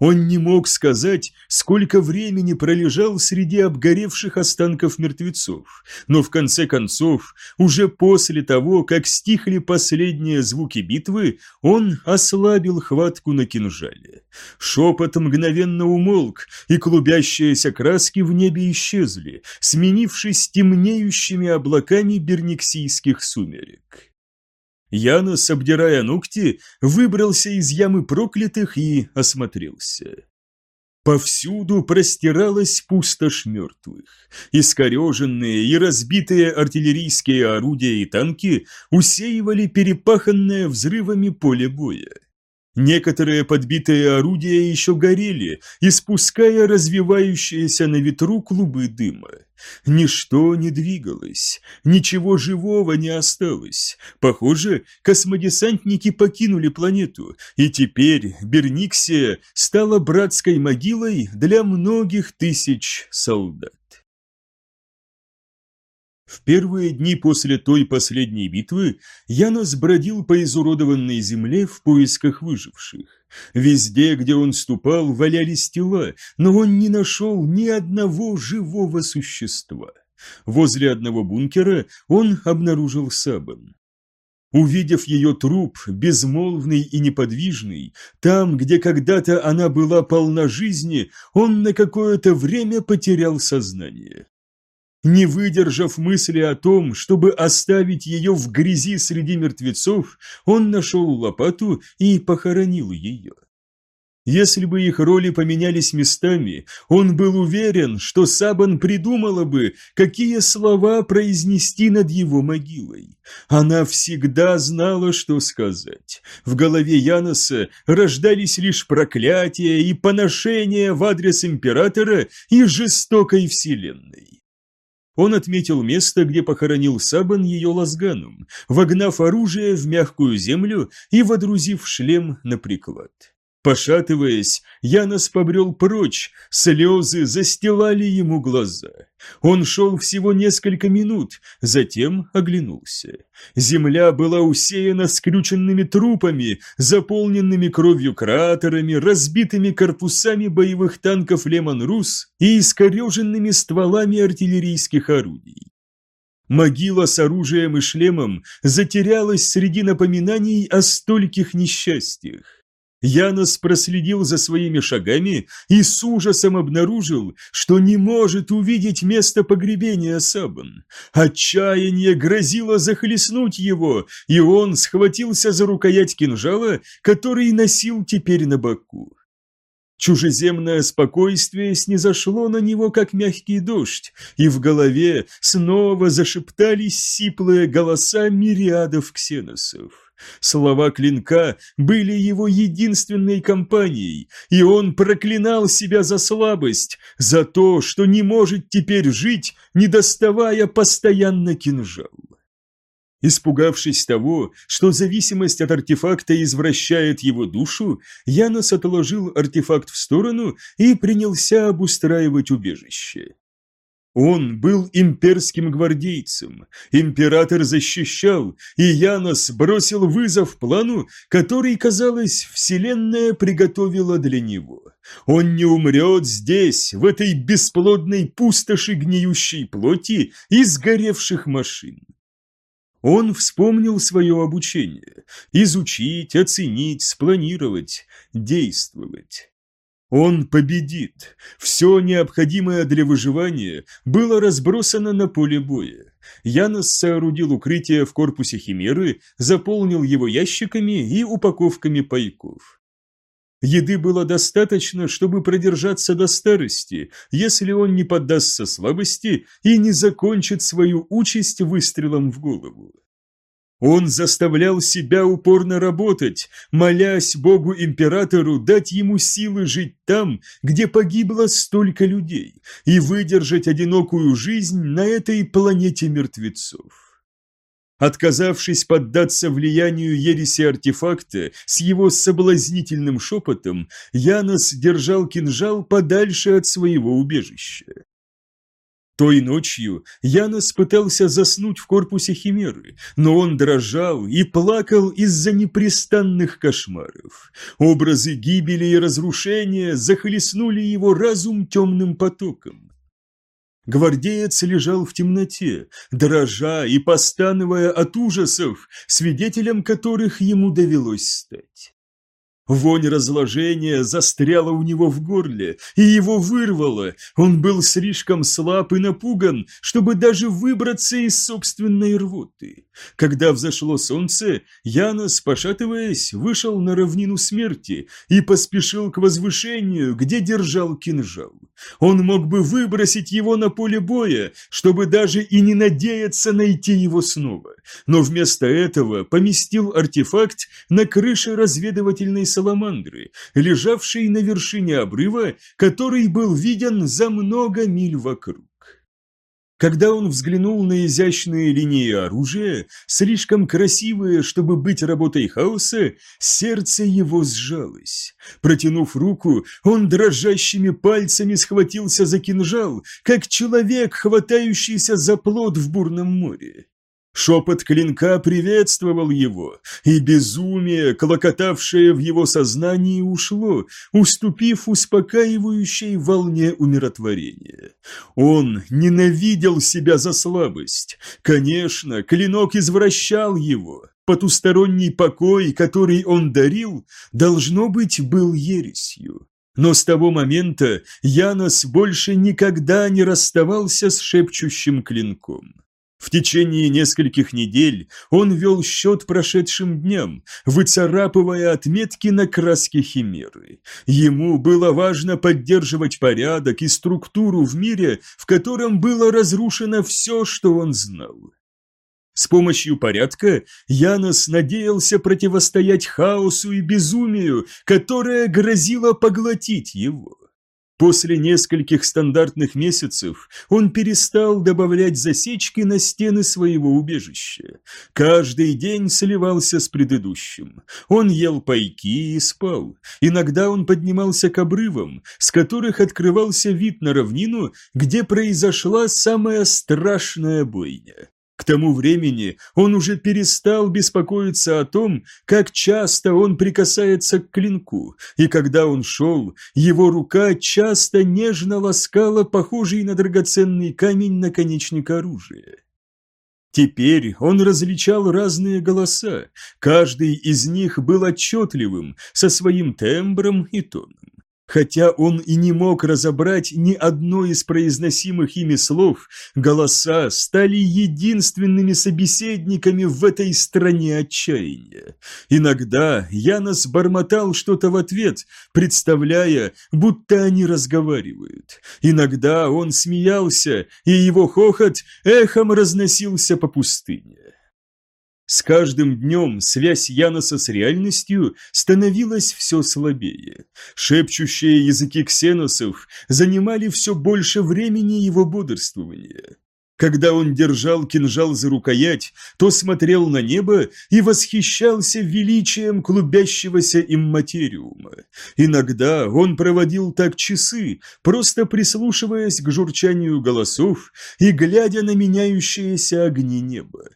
Он не мог сказать, сколько времени пролежал среди обгоревших останков мертвецов, но в конце концов, уже после того, как стихли последние звуки битвы, он ослабил хватку на кинжале. Шепот мгновенно умолк, и клубящиеся краски в небе исчезли, сменившись темнеющими облаками берниксийских сумерек. Янос, обдирая ногти, выбрался из ямы проклятых и осмотрелся. Повсюду простиралась пустошь мертвых. Искореженные и разбитые артиллерийские орудия и танки усеивали перепаханное взрывами поле боя. Некоторые подбитые орудия еще горели, испуская развивающиеся на ветру клубы дыма. Ничто не двигалось, ничего живого не осталось. Похоже, космодесантники покинули планету, и теперь Берниксия стала братской могилой для многих тысяч солдат. В первые дни после той последней битвы Янос бродил по изуродованной земле в поисках выживших. Везде, где он ступал, валялись тела, но он не нашел ни одного живого существа. Возле одного бункера он обнаружил Сабан. Увидев ее труп, безмолвный и неподвижный, там, где когда-то она была полна жизни, он на какое-то время потерял сознание. Не выдержав мысли о том, чтобы оставить ее в грязи среди мертвецов, он нашел лопату и похоронил ее. Если бы их роли поменялись местами, он был уверен, что Сабан придумала бы, какие слова произнести над его могилой. Она всегда знала, что сказать. В голове Яноса рождались лишь проклятия и поношения в адрес императора и жестокой вселенной. Он отметил место, где похоронил Сабан ее лазганом, вогнав оружие в мягкую землю и водрузив шлем на приклад. Пошатываясь, Янос побрел прочь, слезы застилали ему глаза. Он шел всего несколько минут, затем оглянулся. Земля была усеяна скрюченными трупами, заполненными кровью кратерами, разбитыми корпусами боевых танков Лемон-Рус и искореженными стволами артиллерийских орудий. Могила с оружием и шлемом затерялась среди напоминаний о стольких несчастьях. Янос проследил за своими шагами и с ужасом обнаружил, что не может увидеть место погребения Сабан. Отчаяние грозило захлестнуть его, и он схватился за рукоять кинжала, который носил теперь на боку. Чужеземное спокойствие снизошло на него, как мягкий дождь, и в голове снова зашептались сиплые голоса мириадов ксеносов. Слова клинка были его единственной компанией, и он проклинал себя за слабость, за то, что не может теперь жить, не доставая постоянно кинжал. Испугавшись того, что зависимость от артефакта извращает его душу, Янос отложил артефакт в сторону и принялся обустраивать убежище. Он был имперским гвардейцем, император защищал, и Янос бросил вызов плану, который, казалось, вселенная приготовила для него. Он не умрет здесь, в этой бесплодной пустоши гниющей плоти и сгоревших машин. Он вспомнил свое обучение – изучить, оценить, спланировать, действовать. Он победит. Все необходимое для выживания было разбросано на поле боя. Янос соорудил укрытие в корпусе Химеры, заполнил его ящиками и упаковками пайков. Еды было достаточно, чтобы продержаться до старости, если он не поддастся слабости и не закончит свою участь выстрелом в голову. Он заставлял себя упорно работать, молясь Богу-императору дать ему силы жить там, где погибло столько людей, и выдержать одинокую жизнь на этой планете мертвецов. Отказавшись поддаться влиянию ереси артефакта с его соблазнительным шепотом, Янос держал кинжал подальше от своего убежища. Той ночью Янос пытался заснуть в корпусе Химеры, но он дрожал и плакал из-за непрестанных кошмаров. Образы гибели и разрушения захлестнули его разум темным потоком. Гвардеец лежал в темноте, дрожа и постановая от ужасов, свидетелем которых ему довелось стать. Вонь разложения застряла у него в горле, и его вырвало. Он был слишком слаб и напуган, чтобы даже выбраться из собственной рвоты. Когда взошло солнце, Янос, пошатываясь, вышел на равнину смерти и поспешил к возвышению, где держал кинжал. Он мог бы выбросить его на поле боя, чтобы даже и не надеяться найти его снова, но вместо этого поместил артефакт на крыше разведывательной саламандры, лежавшей на вершине обрыва, который был виден за много миль вокруг. Когда он взглянул на изящные линии оружия, слишком красивые, чтобы быть работой хаоса, сердце его сжалось. Протянув руку, он дрожащими пальцами схватился за кинжал, как человек, хватающийся за плод в бурном море. Шепот клинка приветствовал его, и безумие, клокотавшее в его сознании, ушло, уступив успокаивающей волне умиротворения. Он ненавидел себя за слабость. Конечно, клинок извращал его. Потусторонний покой, который он дарил, должно быть, был ересью. Но с того момента Янос больше никогда не расставался с шепчущим клинком. В течение нескольких недель он вел счет прошедшим дням, выцарапывая отметки на краске химеры. Ему было важно поддерживать порядок и структуру в мире, в котором было разрушено все, что он знал. С помощью порядка Янос надеялся противостоять хаосу и безумию, которое грозило поглотить его. После нескольких стандартных месяцев он перестал добавлять засечки на стены своего убежища. Каждый день сливался с предыдущим. Он ел пайки и спал. Иногда он поднимался к обрывам, с которых открывался вид на равнину, где произошла самая страшная бойня. К тому времени он уже перестал беспокоиться о том, как часто он прикасается к клинку, и когда он шел, его рука часто нежно ласкала похожий на драгоценный камень наконечник оружия. Теперь он различал разные голоса, каждый из них был отчетливым, со своим тембром и тоном. Хотя он и не мог разобрать ни одно из произносимых ими слов, голоса стали единственными собеседниками в этой стране отчаяния. Иногда Янос бормотал что-то в ответ, представляя, будто они разговаривают. Иногда он смеялся, и его хохот эхом разносился по пустыне. С каждым днем связь Яноса с реальностью становилась все слабее. Шепчущие языки ксеносов занимали все больше времени его бодрствования. Когда он держал кинжал за рукоять, то смотрел на небо и восхищался величием клубящегося им материума. Иногда он проводил так часы, просто прислушиваясь к журчанию голосов и глядя на меняющиеся огни неба.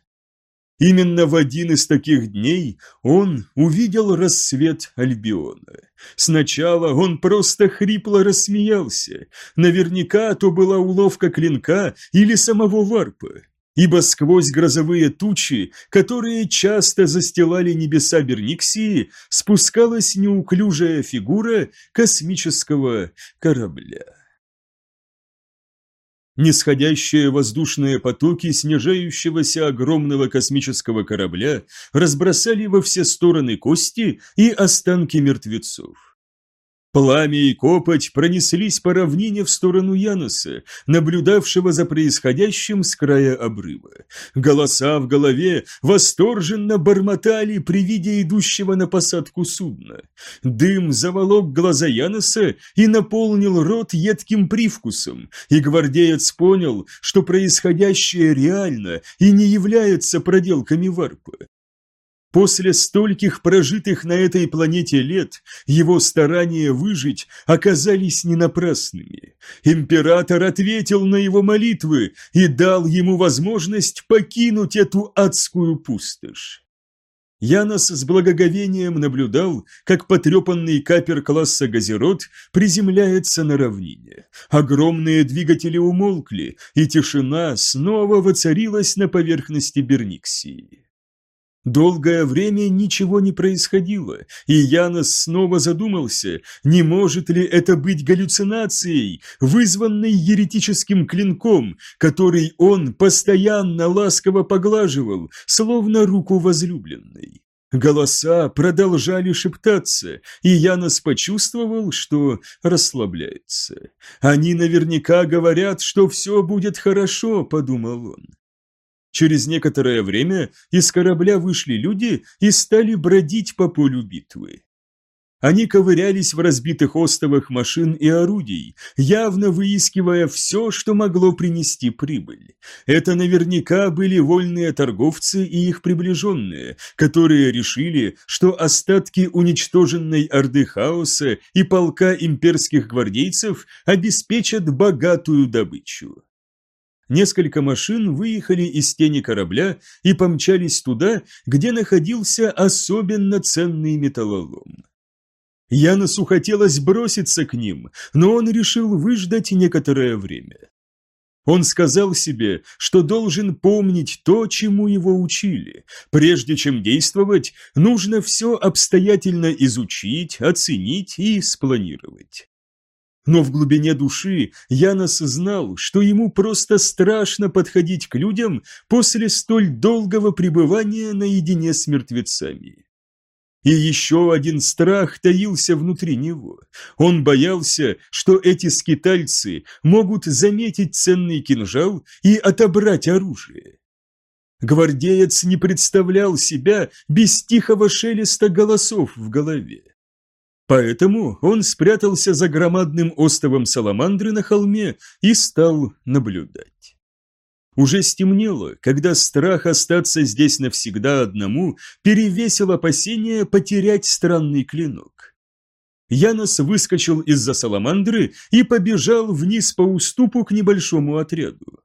Именно в один из таких дней он увидел рассвет Альбиона. Сначала он просто хрипло рассмеялся. Наверняка то была уловка клинка или самого варпа. Ибо сквозь грозовые тучи, которые часто застилали небеса Берниксии, спускалась неуклюжая фигура космического корабля. Нисходящие воздушные потоки снижающегося огромного космического корабля разбросали во все стороны кости и останки мертвецов. Пламя и копоть пронеслись по равнине в сторону Яноса, наблюдавшего за происходящим с края обрыва. Голоса в голове восторженно бормотали при виде идущего на посадку судна. Дым заволок глаза Яноса и наполнил рот едким привкусом, и гвардеец понял, что происходящее реально и не является проделками варпа. После стольких прожитых на этой планете лет его старания выжить оказались не напрасными. Император ответил на его молитвы и дал ему возможность покинуть эту адскую пустошь. Янос с благоговением наблюдал, как потрепанный капер класса «Газерот» приземляется на равнине. Огромные двигатели умолкли, и тишина снова воцарилась на поверхности Берниксии. Долгое время ничего не происходило, и Янос снова задумался, не может ли это быть галлюцинацией, вызванной еретическим клинком, который он постоянно ласково поглаживал, словно руку возлюбленной. Голоса продолжали шептаться, и Янос почувствовал, что расслабляется. «Они наверняка говорят, что все будет хорошо», — подумал он. Через некоторое время из корабля вышли люди и стали бродить по полю битвы. Они ковырялись в разбитых остовах машин и орудий, явно выискивая все, что могло принести прибыль. Это наверняка были вольные торговцы и их приближенные, которые решили, что остатки уничтоженной Орды Хаоса и полка имперских гвардейцев обеспечат богатую добычу. Несколько машин выехали из тени корабля и помчались туда, где находился особенно ценный металлолом. Яносу хотелось броситься к ним, но он решил выждать некоторое время. Он сказал себе, что должен помнить то, чему его учили. Прежде чем действовать, нужно все обстоятельно изучить, оценить и спланировать. Но в глубине души Янос знал, что ему просто страшно подходить к людям после столь долгого пребывания наедине с мертвецами. И еще один страх таился внутри него. Он боялся, что эти скитальцы могут заметить ценный кинжал и отобрать оружие. Гвардеец не представлял себя без тихого шелеста голосов в голове. Поэтому он спрятался за громадным остовом Саламандры на холме и стал наблюдать. Уже стемнело, когда страх остаться здесь навсегда одному перевесил опасение потерять странный клинок. Янос выскочил из-за Саламандры и побежал вниз по уступу к небольшому отряду.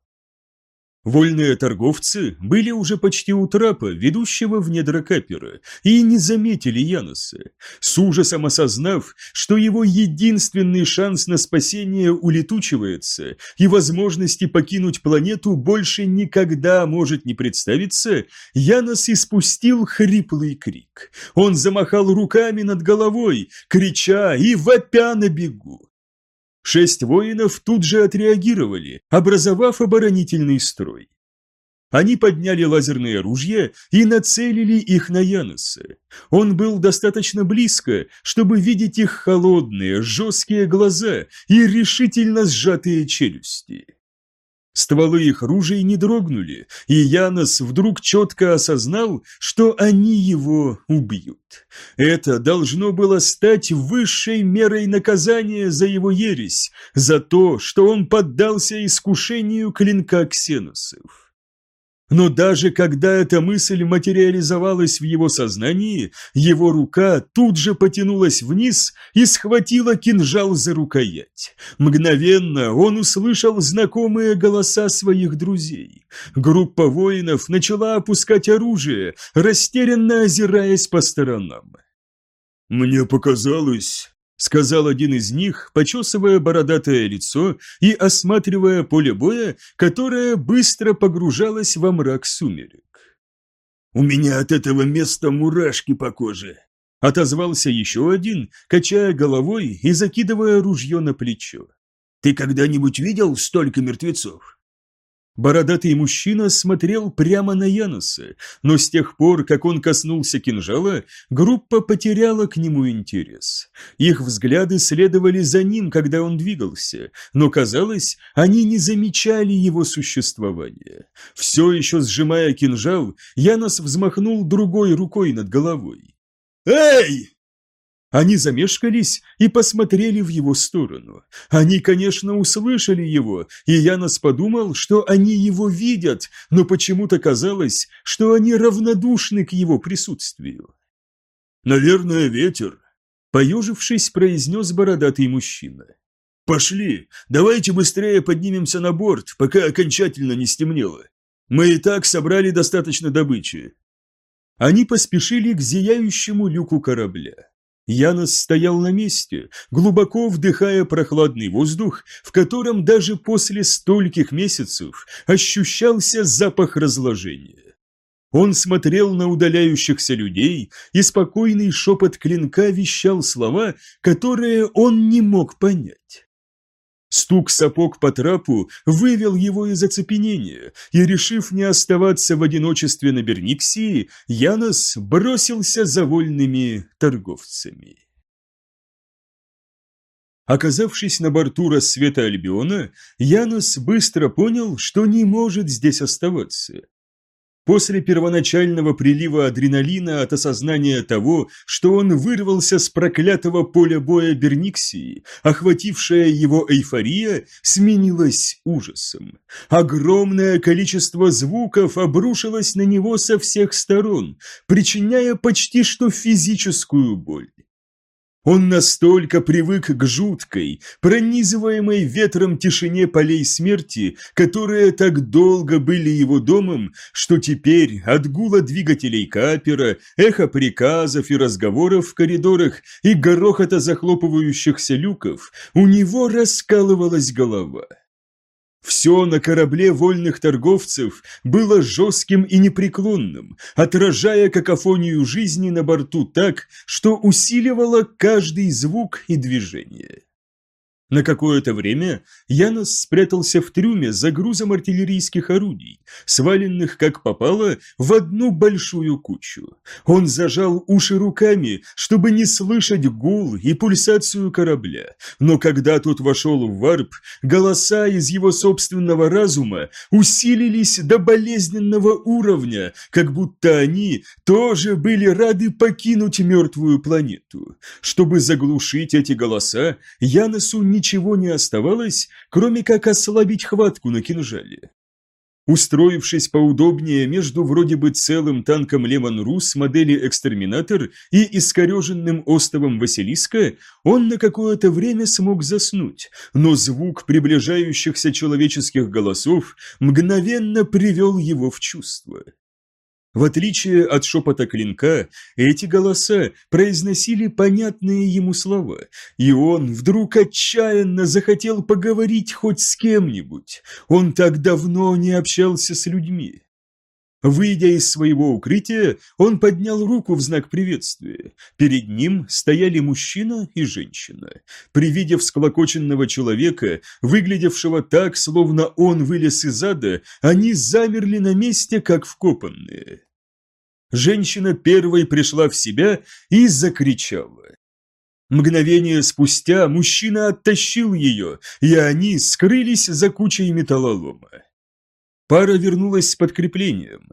Вольные торговцы были уже почти у трапа, ведущего в недра капера, и не заметили Яноса. С ужасом осознав, что его единственный шанс на спасение улетучивается, и возможности покинуть планету больше никогда может не представиться, Янос испустил хриплый крик. Он замахал руками над головой, крича и вопя на бегу. Шесть воинов тут же отреагировали, образовав оборонительный строй. Они подняли лазерные ружья и нацелили их на Януса. Он был достаточно близко, чтобы видеть их холодные, жесткие глаза и решительно сжатые челюсти. Стволы их ружей не дрогнули, и Янос вдруг четко осознал, что они его убьют. Это должно было стать высшей мерой наказания за его ересь, за то, что он поддался искушению клинка ксеносов. Но даже когда эта мысль материализовалась в его сознании, его рука тут же потянулась вниз и схватила кинжал за рукоять. Мгновенно он услышал знакомые голоса своих друзей. Группа воинов начала опускать оружие, растерянно озираясь по сторонам. «Мне показалось, сказал один из них, почесывая бородатое лицо и осматривая поле боя, которое быстро погружалось во мрак сумерек. «У меня от этого места мурашки по коже», — отозвался еще один, качая головой и закидывая ружье на плечо. «Ты когда-нибудь видел столько мертвецов?» Бородатый мужчина смотрел прямо на Яноса, но с тех пор, как он коснулся кинжала, группа потеряла к нему интерес. Их взгляды следовали за ним, когда он двигался, но, казалось, они не замечали его существования. Все еще сжимая кинжал, Янос взмахнул другой рукой над головой. «Эй!» Они замешкались и посмотрели в его сторону. Они, конечно, услышали его, и Янос подумал, что они его видят, но почему-то казалось, что они равнодушны к его присутствию. «Наверное, ветер», — поежившись, произнес бородатый мужчина. «Пошли, давайте быстрее поднимемся на борт, пока окончательно не стемнело. Мы и так собрали достаточно добычи». Они поспешили к зияющему люку корабля. Янос стоял на месте, глубоко вдыхая прохладный воздух, в котором даже после стольких месяцев ощущался запах разложения. Он смотрел на удаляющихся людей, и спокойный шепот клинка вещал слова, которые он не мог понять. Стук сапог по трапу вывел его из оцепенения, и, решив не оставаться в одиночестве на Берниксии, Янос бросился за вольными торговцами. Оказавшись на борту рассвета Альбиона, Янос быстро понял, что не может здесь оставаться. После первоначального прилива адреналина от осознания того, что он вырвался с проклятого поля боя Берниксии, охватившая его эйфория сменилась ужасом. Огромное количество звуков обрушилось на него со всех сторон, причиняя почти что физическую боль. Он настолько привык к жуткой, пронизываемой ветром тишине полей смерти, которые так долго были его домом, что теперь от гула двигателей капера, эхо приказов и разговоров в коридорах и грохота захлопывающихся люков у него раскалывалась голова. Все на корабле вольных торговцев было жестким и непреклонным, отражая какофонию жизни на борту так, что усиливало каждый звук и движение. На какое-то время Янос спрятался в трюме за грузом артиллерийских орудий, сваленных как попало в одну большую кучу. Он зажал уши руками, чтобы не слышать гул и пульсацию корабля, но когда тот вошел в варп, голоса из его собственного разума усилились до болезненного уровня, как будто они тоже были рады покинуть мертвую планету. Чтобы заглушить эти голоса, Яносу не ничего не оставалось, кроме как ослабить хватку на кинжале. Устроившись поудобнее между вроде бы целым танком Лемон Рус модели «Экстерминатор» и искореженным остовом Василиска, он на какое-то время смог заснуть, но звук приближающихся человеческих голосов мгновенно привел его в чувство. В отличие от шепота клинка, эти голоса произносили понятные ему слова, и он вдруг отчаянно захотел поговорить хоть с кем-нибудь. Он так давно не общался с людьми. Выйдя из своего укрытия, он поднял руку в знак приветствия. Перед ним стояли мужчина и женщина. При виде всклокоченного человека, выглядевшего так, словно он вылез из ада, они замерли на месте, как вкопанные. Женщина первой пришла в себя и закричала. Мгновение спустя мужчина оттащил ее, и они скрылись за кучей металлолома. Пара вернулась с подкреплением.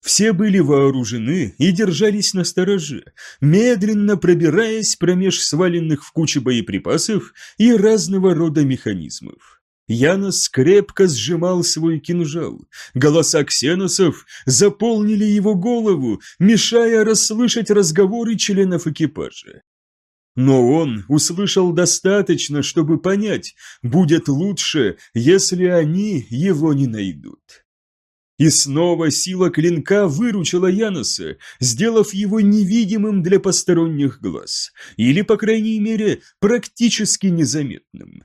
Все были вооружены и держались на стороже, медленно пробираясь промеж сваленных в куче боеприпасов и разного рода механизмов. Янос крепко сжимал свой кинжал. Голоса ксеносов заполнили его голову, мешая расслышать разговоры членов экипажа. Но он услышал достаточно, чтобы понять, будет лучше, если они его не найдут. И снова сила клинка выручила Яноса, сделав его невидимым для посторонних глаз, или, по крайней мере, практически незаметным.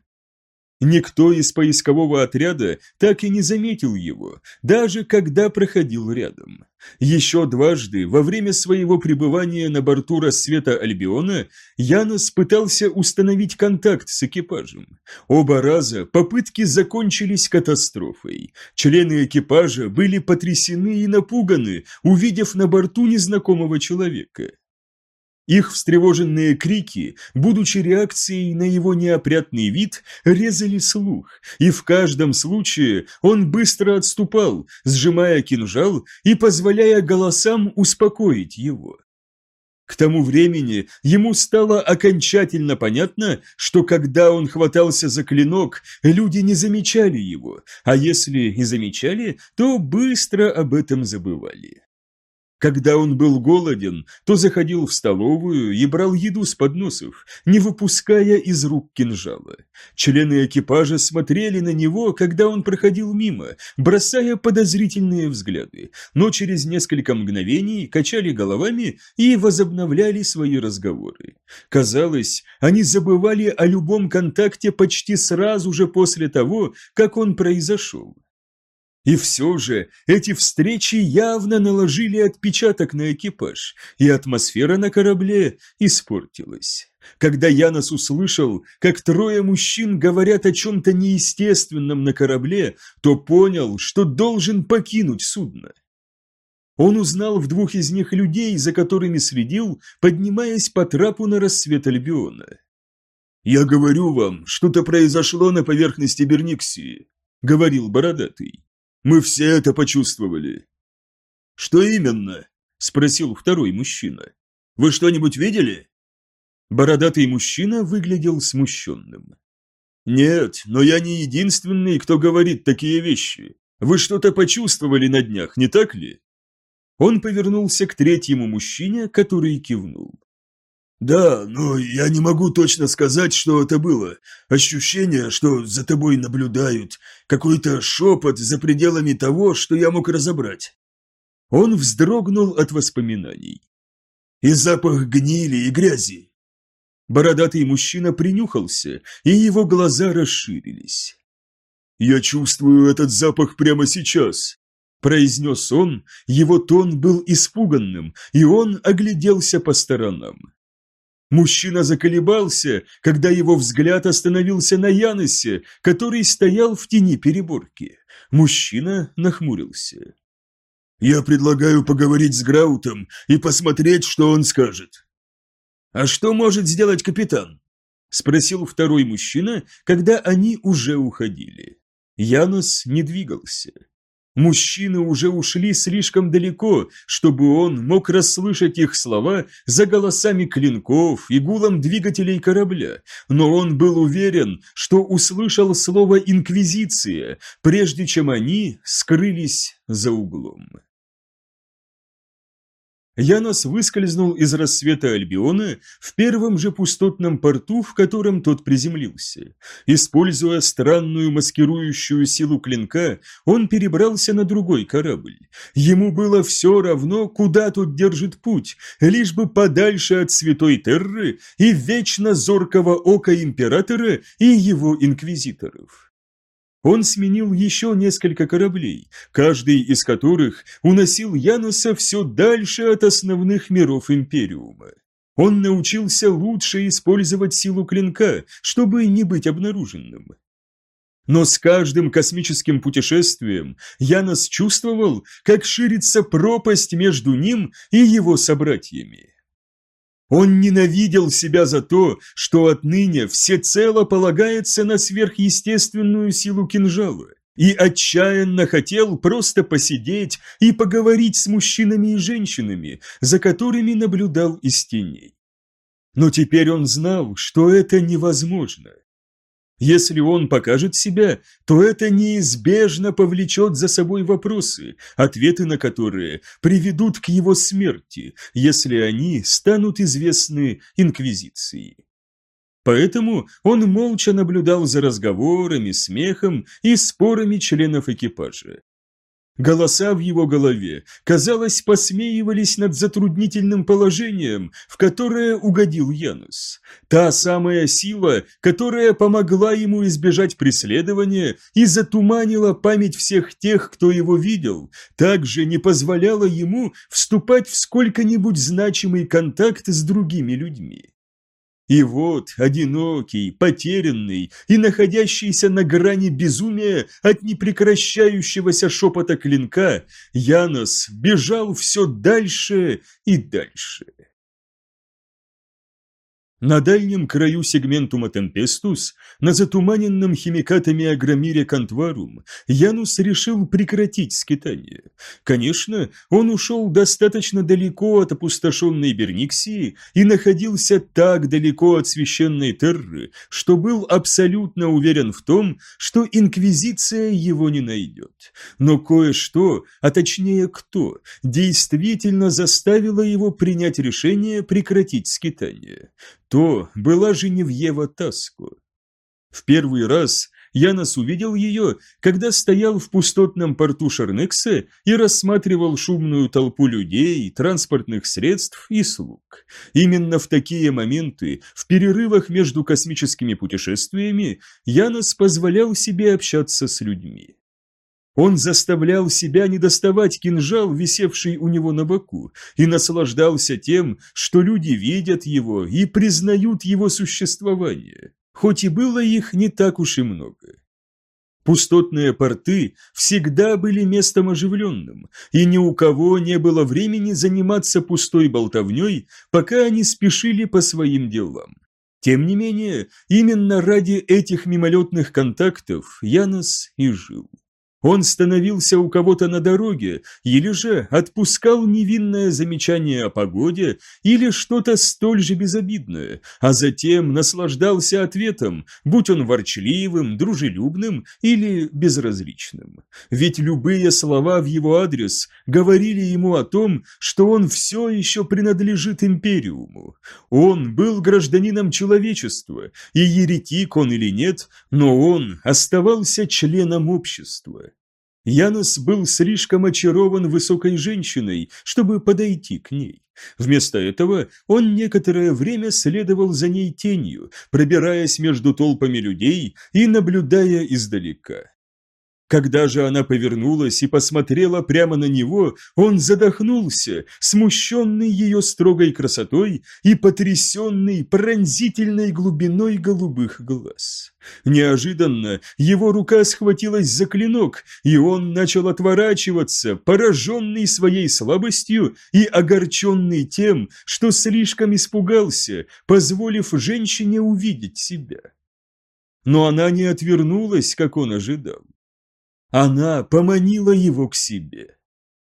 Никто из поискового отряда так и не заметил его, даже когда проходил рядом. Еще дважды во время своего пребывания на борту рассвета Альбиона Янос пытался установить контакт с экипажем. Оба раза попытки закончились катастрофой. Члены экипажа были потрясены и напуганы, увидев на борту незнакомого человека. Их встревоженные крики, будучи реакцией на его неопрятный вид, резали слух, и в каждом случае он быстро отступал, сжимая кинжал и позволяя голосам успокоить его. К тому времени ему стало окончательно понятно, что когда он хватался за клинок, люди не замечали его, а если и замечали, то быстро об этом забывали. Когда он был голоден, то заходил в столовую и брал еду с подносов, не выпуская из рук кинжала. Члены экипажа смотрели на него, когда он проходил мимо, бросая подозрительные взгляды, но через несколько мгновений качали головами и возобновляли свои разговоры. Казалось, они забывали о любом контакте почти сразу же после того, как он произошел. И все же эти встречи явно наложили отпечаток на экипаж, и атмосфера на корабле испортилась. Когда Янос услышал, как трое мужчин говорят о чем-то неестественном на корабле, то понял, что должен покинуть судно. Он узнал в двух из них людей, за которыми следил, поднимаясь по трапу на рассвет Альбиона. «Я говорю вам, что-то произошло на поверхности Берниксии», — говорил Бородатый. Мы все это почувствовали». «Что именно?» – спросил второй мужчина. «Вы что-нибудь видели?» Бородатый мужчина выглядел смущенным. «Нет, но я не единственный, кто говорит такие вещи. Вы что-то почувствовали на днях, не так ли?» Он повернулся к третьему мужчине, который кивнул. «Да, но я не могу точно сказать, что это было. Ощущение, что за тобой наблюдают, какой-то шепот за пределами того, что я мог разобрать». Он вздрогнул от воспоминаний. «И запах гнили и грязи». Бородатый мужчина принюхался, и его глаза расширились. «Я чувствую этот запах прямо сейчас», – произнес он, его тон был испуганным, и он огляделся по сторонам. Мужчина заколебался, когда его взгляд остановился на Яносе, который стоял в тени переборки. Мужчина нахмурился. «Я предлагаю поговорить с Граутом и посмотреть, что он скажет». «А что может сделать капитан?» – спросил второй мужчина, когда они уже уходили. Янос не двигался. Мужчины уже ушли слишком далеко, чтобы он мог расслышать их слова за голосами клинков и гулом двигателей корабля, но он был уверен, что услышал слово «инквизиция», прежде чем они скрылись за углом. Янос выскользнул из рассвета Альбиона в первом же пустотном порту, в котором тот приземлился. Используя странную маскирующую силу клинка, он перебрался на другой корабль. Ему было все равно, куда тот держит путь, лишь бы подальше от Святой Терры и вечно зоркого ока Императора и его инквизиторов. Он сменил еще несколько кораблей, каждый из которых уносил Януса все дальше от основных миров Империума. Он научился лучше использовать силу клинка, чтобы не быть обнаруженным. Но с каждым космическим путешествием Янос чувствовал, как ширится пропасть между ним и его собратьями. Он ненавидел себя за то, что отныне всецело полагается на сверхъестественную силу кинжала, и отчаянно хотел просто посидеть и поговорить с мужчинами и женщинами, за которыми наблюдал из теней. Но теперь он знал, что это невозможно. Если он покажет себя, то это неизбежно повлечет за собой вопросы, ответы на которые приведут к его смерти, если они станут известны Инквизиции. Поэтому он молча наблюдал за разговорами, смехом и спорами членов экипажа. Голоса в его голове, казалось, посмеивались над затруднительным положением, в которое угодил Янус. Та самая сила, которая помогла ему избежать преследования и затуманила память всех тех, кто его видел, также не позволяла ему вступать в сколько-нибудь значимый контакт с другими людьми. И вот, одинокий, потерянный и находящийся на грани безумия от непрекращающегося шепота клинка, Янос бежал все дальше и дальше. На дальнем краю сегментума Темпестус, на затуманенном химикатами агромире Кантварум, Янус решил прекратить скитание. Конечно, он ушел достаточно далеко от опустошенной Берниксии и находился так далеко от священной Терры, что был абсолютно уверен в том, что Инквизиция его не найдет. Но кое-что, а точнее кто, действительно заставило его принять решение прекратить скитание то была Женевьева Таско. В первый раз Янос увидел ее, когда стоял в пустотном порту Шарнексе и рассматривал шумную толпу людей, транспортных средств и слуг. Именно в такие моменты, в перерывах между космическими путешествиями, Янос позволял себе общаться с людьми. Он заставлял себя не доставать кинжал, висевший у него на боку, и наслаждался тем, что люди видят его и признают его существование, хоть и было их не так уж и много. Пустотные порты всегда были местом оживленным, и ни у кого не было времени заниматься пустой болтовней, пока они спешили по своим делам. Тем не менее, именно ради этих мимолетных контактов Янос и жил. Он становился у кого-то на дороге, или же отпускал невинное замечание о погоде, или что-то столь же безобидное, а затем наслаждался ответом, будь он ворчливым, дружелюбным или безразличным. Ведь любые слова в его адрес говорили ему о том, что он все еще принадлежит империуму. Он был гражданином человечества, и еретик он или нет, но он оставался членом общества. Янос был слишком очарован высокой женщиной, чтобы подойти к ней. Вместо этого он некоторое время следовал за ней тенью, пробираясь между толпами людей и наблюдая издалека. Когда же она повернулась и посмотрела прямо на него, он задохнулся, смущенный ее строгой красотой и потрясенный пронзительной глубиной голубых глаз. Неожиданно его рука схватилась за клинок, и он начал отворачиваться, пораженный своей слабостью и огорченный тем, что слишком испугался, позволив женщине увидеть себя. Но она не отвернулась, как он ожидал. Она поманила его к себе.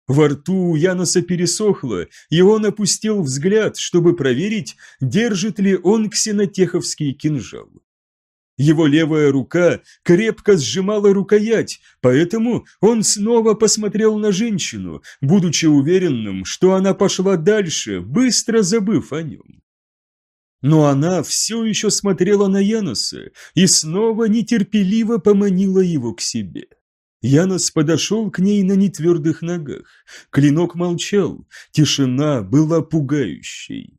Во рту у Яноса пересохло, и он опустил взгляд, чтобы проверить, держит ли он ксенотеховский кинжал. Его левая рука крепко сжимала рукоять, поэтому он снова посмотрел на женщину, будучи уверенным, что она пошла дальше, быстро забыв о нем. Но она все еще смотрела на Яноса и снова нетерпеливо поманила его к себе. Янос подошел к ней на нетвердых ногах. Клинок молчал, тишина была пугающей.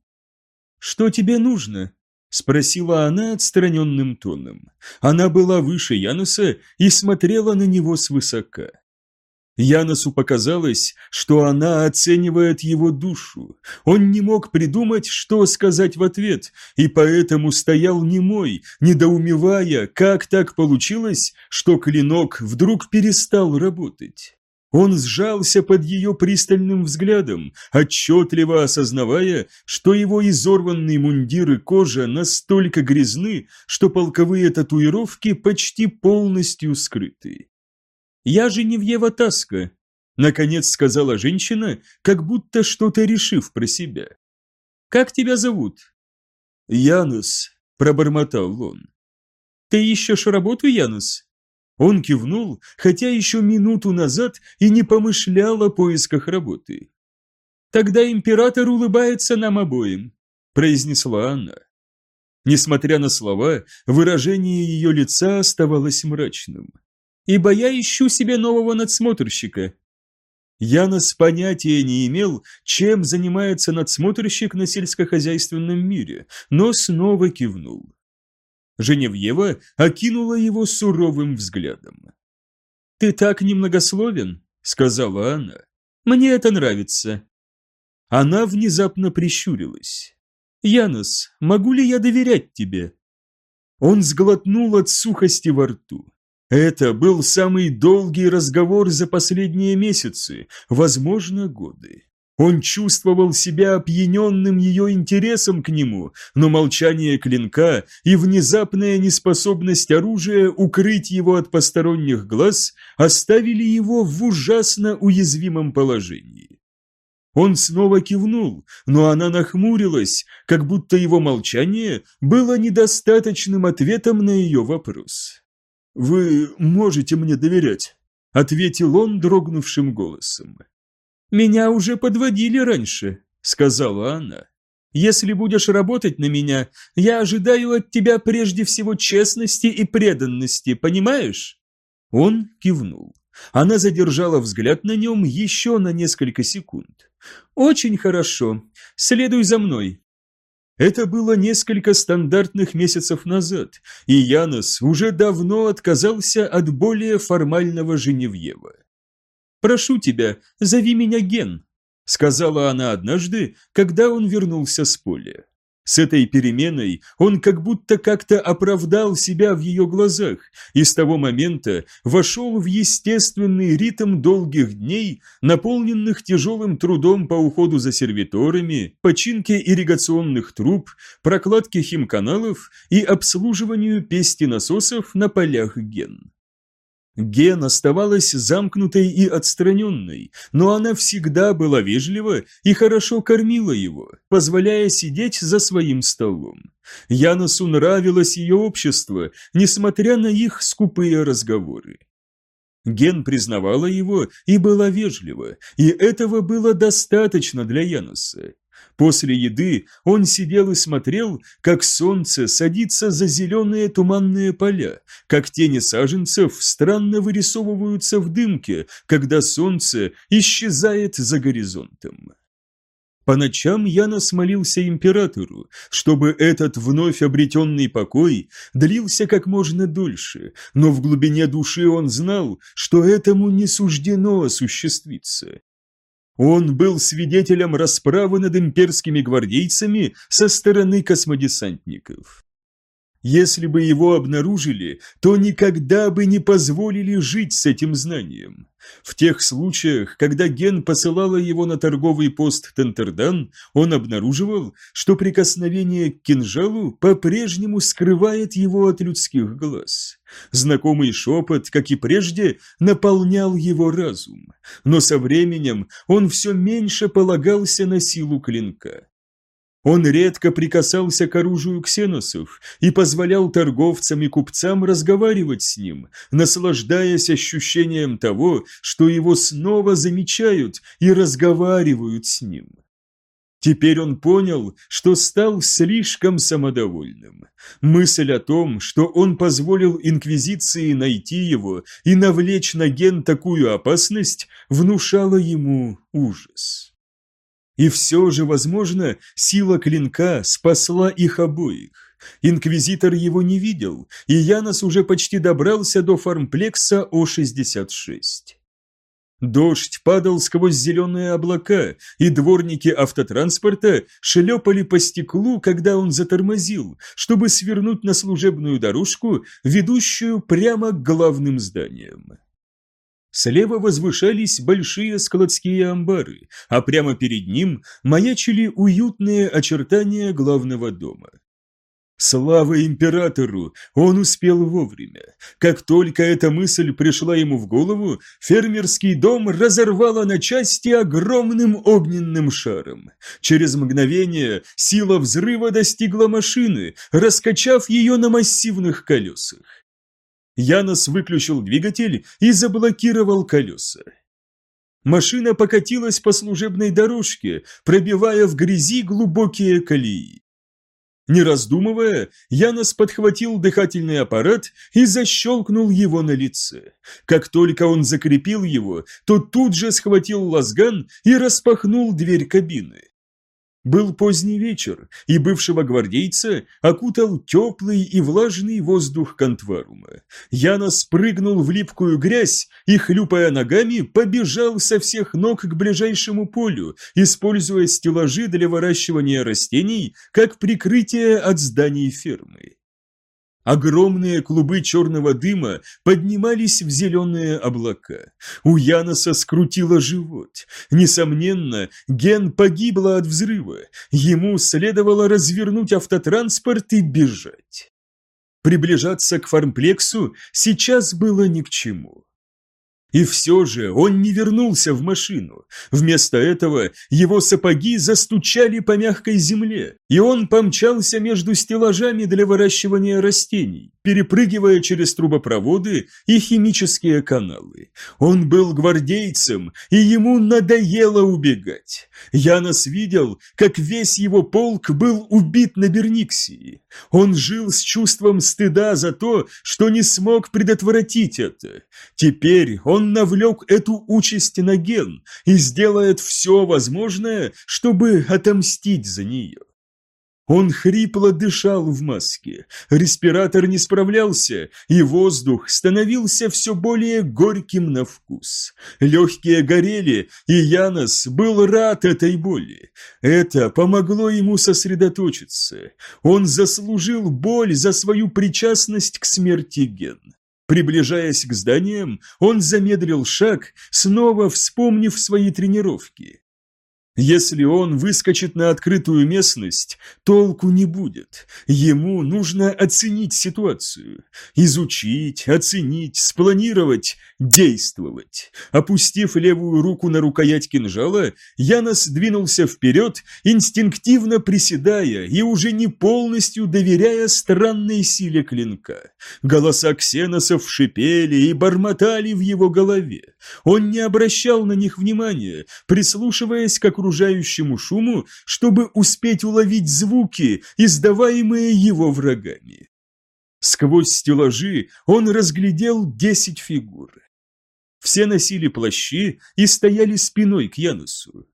«Что тебе нужно?» – спросила она отстраненным тоном. Она была выше Януса и смотрела на него свысока. Яносу показалось, что она оценивает его душу. Он не мог придумать, что сказать в ответ, и поэтому стоял немой, недоумевая, как так получилось, что клинок вдруг перестал работать. Он сжался под ее пристальным взглядом, отчетливо осознавая, что его изорванный мундир и кожа настолько грязны, что полковые татуировки почти полностью скрыты. «Я Женевьева Таска», — наконец сказала женщина, как будто что-то решив про себя. «Как тебя зовут?» «Янус», — пробормотал он. «Ты ищешь работу, Янус?» Он кивнул, хотя еще минуту назад и не помышлял о поисках работы. «Тогда император улыбается нам обоим», — произнесла она. Несмотря на слова, выражение ее лица оставалось мрачным ибо я ищу себе нового надсмотрщика. Янос понятия не имел, чем занимается надсмотрщик на сельскохозяйственном мире, но снова кивнул. Женевьева окинула его суровым взглядом. «Ты так немногословен», — сказала она. «Мне это нравится». Она внезапно прищурилась. «Янос, могу ли я доверять тебе?» Он сглотнул от сухости во рту. Это был самый долгий разговор за последние месяцы, возможно, годы. Он чувствовал себя опьяненным ее интересом к нему, но молчание клинка и внезапная неспособность оружия укрыть его от посторонних глаз оставили его в ужасно уязвимом положении. Он снова кивнул, но она нахмурилась, как будто его молчание было недостаточным ответом на ее вопрос. «Вы можете мне доверять», — ответил он дрогнувшим голосом. «Меня уже подводили раньше», — сказала она. «Если будешь работать на меня, я ожидаю от тебя прежде всего честности и преданности, понимаешь?» Он кивнул. Она задержала взгляд на нем еще на несколько секунд. «Очень хорошо. Следуй за мной. Это было несколько стандартных месяцев назад, и Янос уже давно отказался от более формального Женевьева. «Прошу тебя, зови меня Ген», — сказала она однажды, когда он вернулся с поля. С этой переменой он как будто как-то оправдал себя в ее глазах и с того момента вошел в естественный ритм долгих дней, наполненных тяжелым трудом по уходу за сервиторами, починке ирригационных труб, прокладке химканалов и обслуживанию пести насосов на полях ген. Ген оставалась замкнутой и отстраненной, но она всегда была вежлива и хорошо кормила его, позволяя сидеть за своим столом. Яносу нравилось ее общество, несмотря на их скупые разговоры. Ген признавала его и была вежлива, и этого было достаточно для Яноса. После еды он сидел и смотрел, как солнце садится за зеленые туманные поля, как тени саженцев странно вырисовываются в дымке, когда солнце исчезает за горизонтом. По ночам Янос молился императору, чтобы этот вновь обретенный покой длился как можно дольше, но в глубине души он знал, что этому не суждено осуществиться. Он был свидетелем расправы над имперскими гвардейцами со стороны космодесантников. Если бы его обнаружили, то никогда бы не позволили жить с этим знанием. В тех случаях, когда Ген посылала его на торговый пост Тентердан, он обнаруживал, что прикосновение к кинжалу по-прежнему скрывает его от людских глаз. Знакомый шепот, как и прежде, наполнял его разум, но со временем он все меньше полагался на силу клинка. Он редко прикасался к оружию ксеносов и позволял торговцам и купцам разговаривать с ним, наслаждаясь ощущением того, что его снова замечают и разговаривают с ним. Теперь он понял, что стал слишком самодовольным. Мысль о том, что он позволил Инквизиции найти его и навлечь на Ген такую опасность, внушала ему ужас. И все же, возможно, сила клинка спасла их обоих. Инквизитор его не видел, и Янос уже почти добрался до фармплекса О-66. Дождь падал сквозь зеленые облака, и дворники автотранспорта шлепали по стеклу, когда он затормозил, чтобы свернуть на служебную дорожку, ведущую прямо к главным зданиям. Слева возвышались большие складские амбары, а прямо перед ним маячили уютные очертания главного дома. Слава императору! Он успел вовремя. Как только эта мысль пришла ему в голову, фермерский дом разорвало на части огромным огненным шаром. Через мгновение сила взрыва достигла машины, раскачав ее на массивных колесах. Янос выключил двигатель и заблокировал колеса. Машина покатилась по служебной дорожке, пробивая в грязи глубокие колеи. Не раздумывая, Янос подхватил дыхательный аппарат и защелкнул его на лице. Как только он закрепил его, то тут же схватил лазган и распахнул дверь кабины. Был поздний вечер, и бывшего гвардейца окутал теплый и влажный воздух контварума. Яна спрыгнул в липкую грязь и, хлюпая ногами, побежал со всех ног к ближайшему полю, используя стеллажи для выращивания растений как прикрытие от зданий фермы. Огромные клубы черного дыма поднимались в зеленые облака. У Яноса скрутило живот. Несомненно, Ген погибла от взрыва. Ему следовало развернуть автотранспорт и бежать. Приближаться к фармплексу сейчас было ни к чему. И все же он не вернулся в машину. Вместо этого его сапоги застучали по мягкой земле, и он помчался между стеллажами для выращивания растений, перепрыгивая через трубопроводы и химические каналы. Он был гвардейцем, и ему надоело убегать. Янос видел, как весь его полк был убит на Берниксии. Он жил с чувством стыда за то, что не смог предотвратить это. Теперь он навлек эту участь на Ген и сделает все возможное, чтобы отомстить за нее. Он хрипло дышал в маске, респиратор не справлялся, и воздух становился все более горьким на вкус. Легкие горели, и Янос был рад этой боли. Это помогло ему сосредоточиться. Он заслужил боль за свою причастность к смерти Ген. Приближаясь к зданиям, он замедлил шаг, снова вспомнив свои тренировки. Если он выскочит на открытую местность, толку не будет. Ему нужно оценить ситуацию. Изучить, оценить, спланировать, действовать. Опустив левую руку на рукоять кинжала, Янос двинулся вперед, инстинктивно приседая и уже не полностью доверяя странной силе клинка. Голоса ксеносов шипели и бормотали в его голове. Он не обращал на них внимания, прислушиваясь к окружающему шуму, чтобы успеть уловить звуки, издаваемые его врагами. Сквозь стеллажи он разглядел десять фигур. Все носили плащи и стояли спиной к Янусу.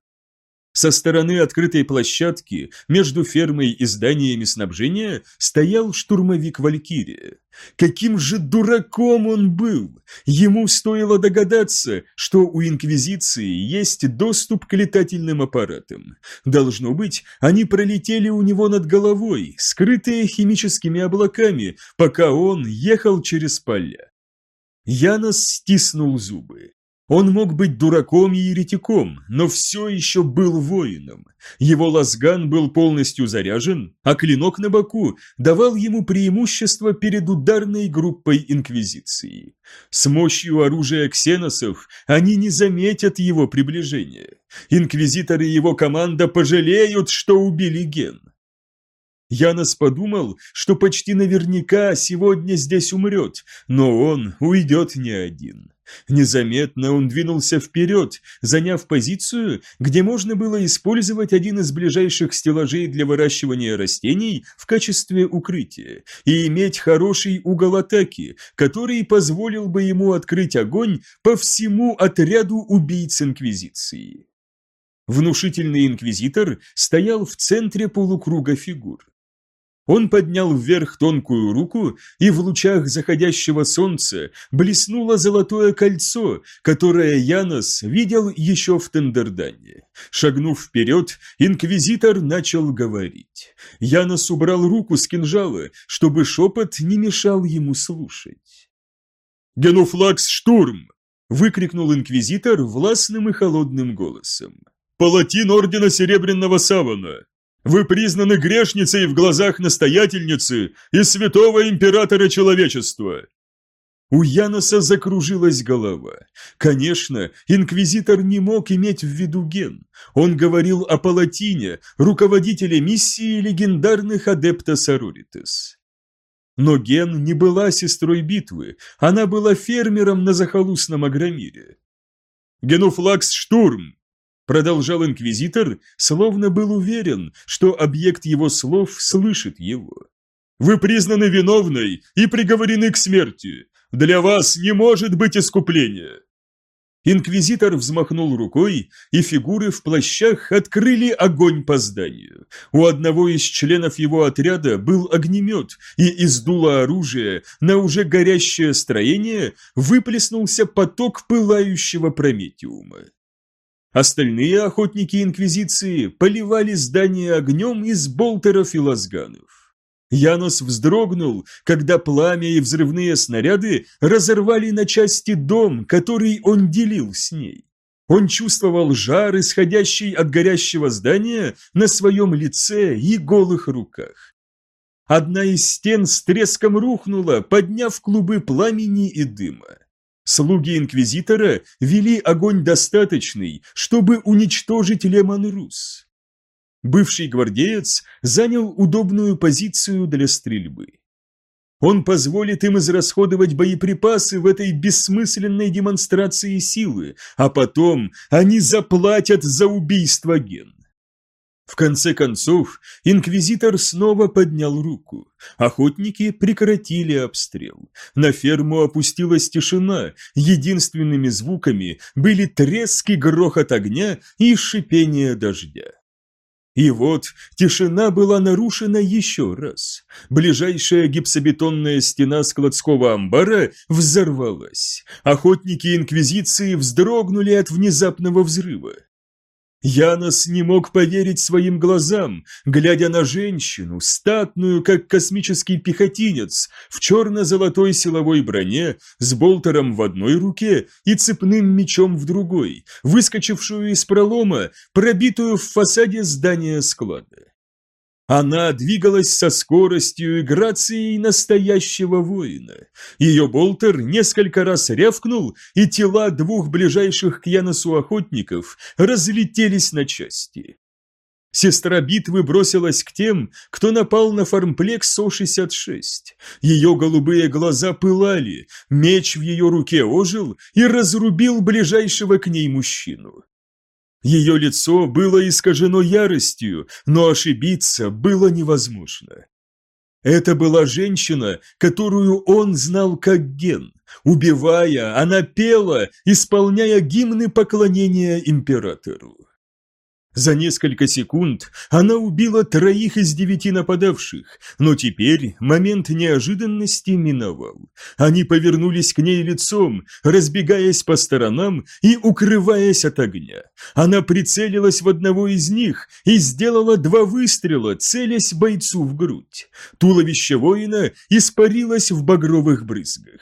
Со стороны открытой площадки между фермой и зданиями снабжения стоял штурмовик Валькирия. Каким же дураком он был! Ему стоило догадаться, что у Инквизиции есть доступ к летательным аппаратам. Должно быть, они пролетели у него над головой, скрытые химическими облаками, пока он ехал через поля. Янос стиснул зубы. Он мог быть дураком и еретиком, но все еще был воином. Его лазган был полностью заряжен, а клинок на боку давал ему преимущество перед ударной группой Инквизиции. С мощью оружия ксеносов они не заметят его приближения. Инквизиторы и его команда пожалеют, что убили Ген. Янос подумал, что почти наверняка сегодня здесь умрет, но он уйдет не один. Незаметно он двинулся вперед, заняв позицию, где можно было использовать один из ближайших стеллажей для выращивания растений в качестве укрытия и иметь хороший угол атаки, который позволил бы ему открыть огонь по всему отряду убийц Инквизиции. Внушительный инквизитор стоял в центре полукруга фигур. Он поднял вверх тонкую руку, и в лучах заходящего солнца блеснуло золотое кольцо, которое Янос видел еще в Тендердане. Шагнув вперед, инквизитор начал говорить. Янос убрал руку с кинжала, чтобы шепот не мешал ему слушать. «Генуфлакс штурм!» – выкрикнул инквизитор властным и холодным голосом. «Палатин Ордена Серебряного Савана! Вы признаны грешницей в глазах настоятельницы и святого императора человечества!» У Яноса закружилась голова. Конечно, инквизитор не мог иметь в виду Ген. Он говорил о Палатине, руководителе миссии легендарных адепта Сороритес. Но Ген не была сестрой битвы, она была фермером на захолустном Агромире. «Генуфлакс штурм!» Продолжал инквизитор, словно был уверен, что объект его слов слышит его. «Вы признаны виновной и приговорены к смерти. Для вас не может быть искупления. Инквизитор взмахнул рукой, и фигуры в плащах открыли огонь по зданию. У одного из членов его отряда был огнемет, и из дула оружия на уже горящее строение выплеснулся поток пылающего прометиума. Остальные охотники Инквизиции поливали здание огнем из болтеров и лазганов. Янос вздрогнул, когда пламя и взрывные снаряды разорвали на части дом, который он делил с ней. Он чувствовал жар, исходящий от горящего здания, на своем лице и голых руках. Одна из стен с треском рухнула, подняв клубы пламени и дыма. Слуги Инквизитора вели огонь достаточный, чтобы уничтожить Лемон Рус. Бывший гвардеец занял удобную позицию для стрельбы. Он позволит им израсходовать боеприпасы в этой бессмысленной демонстрации силы, а потом они заплатят за убийство Ген. В конце концов, инквизитор снова поднял руку. Охотники прекратили обстрел. На ферму опустилась тишина, единственными звуками были треск и грохот огня и шипение дождя. И вот тишина была нарушена еще раз. Ближайшая гипсобетонная стена складского амбара взорвалась. Охотники Инквизиции вздрогнули от внезапного взрыва. Янос не мог поверить своим глазам, глядя на женщину, статную, как космический пехотинец, в черно-золотой силовой броне, с болтером в одной руке и цепным мечом в другой, выскочившую из пролома, пробитую в фасаде здания склада. Она двигалась со скоростью и грацией настоящего воина. Ее болтер несколько раз рявкнул, и тела двух ближайших к Яносу охотников разлетелись на части. Сестра битвы бросилась к тем, кто напал на фармплекс Со-66. Ее голубые глаза пылали, меч в ее руке ожил и разрубил ближайшего к ней мужчину. Ее лицо было искажено яростью, но ошибиться было невозможно. Это была женщина, которую он знал как ген. Убивая, она пела, исполняя гимны поклонения императору. За несколько секунд она убила троих из девяти нападавших, но теперь момент неожиданности миновал. Они повернулись к ней лицом, разбегаясь по сторонам и укрываясь от огня. Она прицелилась в одного из них и сделала два выстрела, целясь бойцу в грудь. Туловище воина испарилось в багровых брызгах.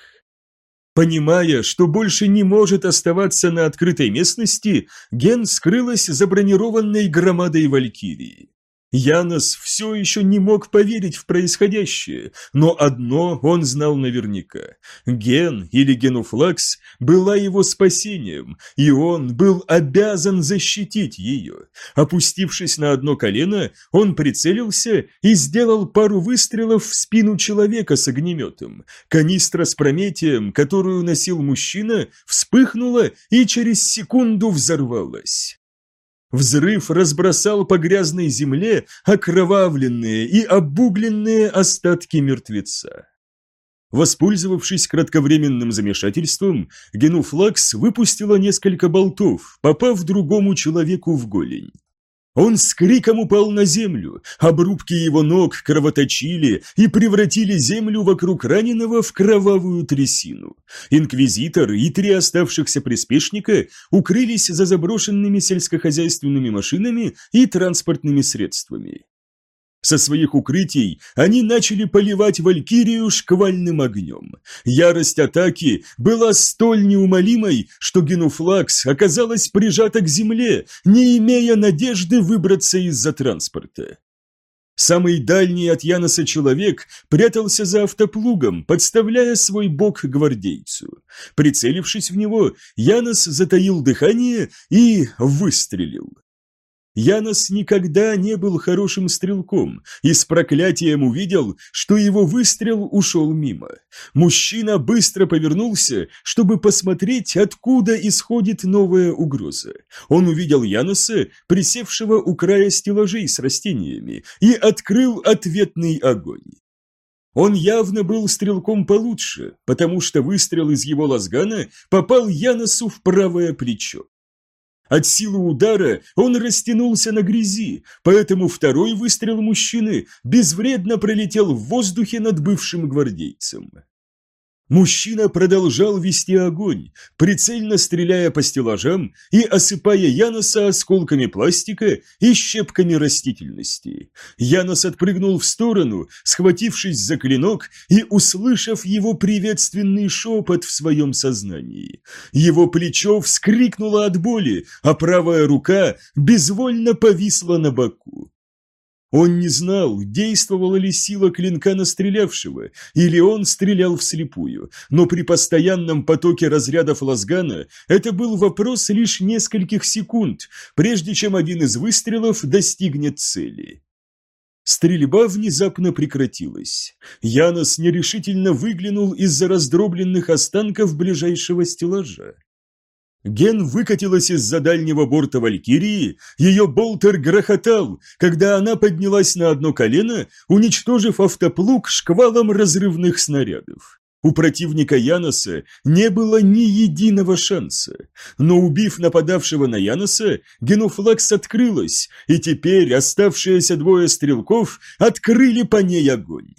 Понимая, что больше не может оставаться на открытой местности, Ген скрылась за бронированной громадой Валькирии. Янос все еще не мог поверить в происходящее, но одно он знал наверняка. Ген или Генуфлакс была его спасением, и он был обязан защитить ее. Опустившись на одно колено, он прицелился и сделал пару выстрелов в спину человека с огнеметом. Канистра с прометием, которую носил мужчина, вспыхнула и через секунду взорвалась. Взрыв разбросал по грязной земле окровавленные и обугленные остатки мертвеца. Воспользовавшись кратковременным замешательством, Генуфлакс выпустила несколько болтов, попав другому человеку в голень. Он с криком упал на землю, обрубки его ног кровоточили и превратили землю вокруг раненого в кровавую трясину. Инквизитор и три оставшихся приспешника укрылись за заброшенными сельскохозяйственными машинами и транспортными средствами. Со своих укрытий они начали поливать Валькирию шквальным огнем. Ярость атаки была столь неумолимой, что Генуфлакс оказалась прижата к земле, не имея надежды выбраться из-за транспорта. Самый дальний от Яноса человек прятался за автоплугом, подставляя свой бок гвардейцу. Прицелившись в него, Янос затаил дыхание и выстрелил. Янос никогда не был хорошим стрелком и с проклятием увидел, что его выстрел ушел мимо. Мужчина быстро повернулся, чтобы посмотреть, откуда исходит новая угроза. Он увидел Яноса, присевшего у края стеллажей с растениями, и открыл ответный огонь. Он явно был стрелком получше, потому что выстрел из его лазгана попал Яносу в правое плечо. От силы удара он растянулся на грязи, поэтому второй выстрел мужчины безвредно пролетел в воздухе над бывшим гвардейцем. Мужчина продолжал вести огонь, прицельно стреляя по стеллажам и осыпая Яноса осколками пластика и щепками растительности. Янос отпрыгнул в сторону, схватившись за клинок и услышав его приветственный шепот в своем сознании. Его плечо вскрикнуло от боли, а правая рука безвольно повисла на боку. Он не знал, действовала ли сила клинка на стрелявшего, или он стрелял вслепую, но при постоянном потоке разрядов лазгана это был вопрос лишь нескольких секунд, прежде чем один из выстрелов достигнет цели. Стрельба внезапно прекратилась. Янос нерешительно выглянул из-за раздробленных останков ближайшего стеллажа. Ген выкатилась из-за дальнего борта Валькирии, ее болтер грохотал, когда она поднялась на одно колено, уничтожив автоплуг шквалом разрывных снарядов. У противника Яноса не было ни единого шанса, но убив нападавшего на Яноса, генофлакс открылась, и теперь оставшиеся двое стрелков открыли по ней огонь.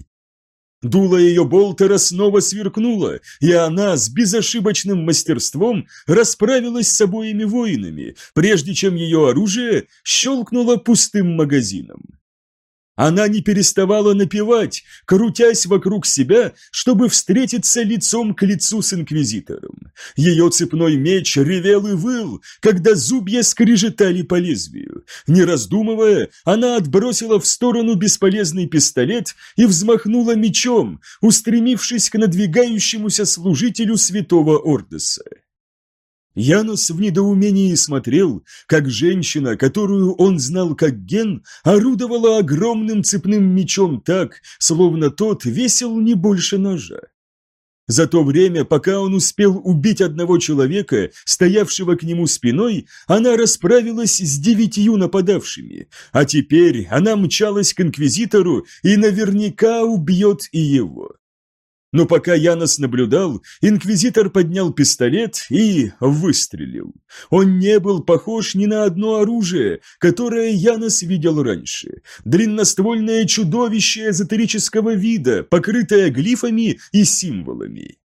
Дуло ее болтера снова сверкнуло, и она с безошибочным мастерством расправилась с обоими воинами, прежде чем ее оружие щелкнуло пустым магазином. Она не переставала напевать, крутясь вокруг себя, чтобы встретиться лицом к лицу с инквизитором. Ее цепной меч ревел и выл, когда зубья скрежетали по лезвию. Не раздумывая, она отбросила в сторону бесполезный пистолет и взмахнула мечом, устремившись к надвигающемуся служителю святого Ордеса. Янос в недоумении смотрел, как женщина, которую он знал как Ген, орудовала огромным цепным мечом так, словно тот весил не больше ножа. За то время, пока он успел убить одного человека, стоявшего к нему спиной, она расправилась с девятью нападавшими, а теперь она мчалась к инквизитору и наверняка убьет и его. Но пока Янос наблюдал, инквизитор поднял пистолет и выстрелил. Он не был похож ни на одно оружие, которое Янос видел раньше. Длинноствольное чудовище эзотерического вида, покрытое глифами и символами.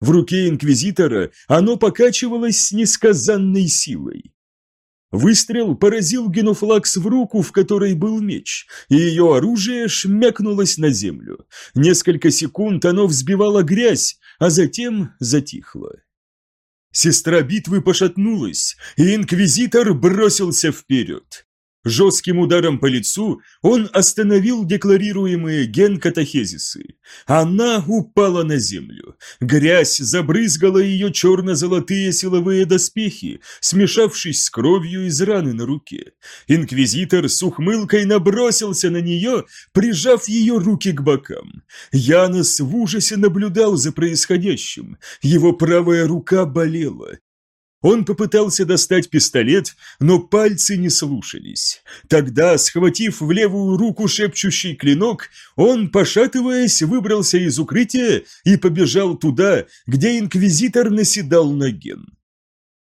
В руке инквизитора оно покачивалось с несказанной силой. Выстрел поразил Генофлакс в руку, в которой был меч, и ее оружие шмякнулось на землю. Несколько секунд оно взбивало грязь, а затем затихло. Сестра битвы пошатнулась, и инквизитор бросился вперед. Жестким ударом по лицу он остановил декларируемые ген-катахезисы. Она упала на землю. Грязь забрызгала ее черно-золотые силовые доспехи, смешавшись с кровью из раны на руке. Инквизитор с ухмылкой набросился на нее, прижав ее руки к бокам. Янос в ужасе наблюдал за происходящим. Его правая рука болела. Он попытался достать пистолет, но пальцы не слушались. Тогда, схватив в левую руку шепчущий клинок, он, пошатываясь, выбрался из укрытия и побежал туда, где инквизитор наседал на ген.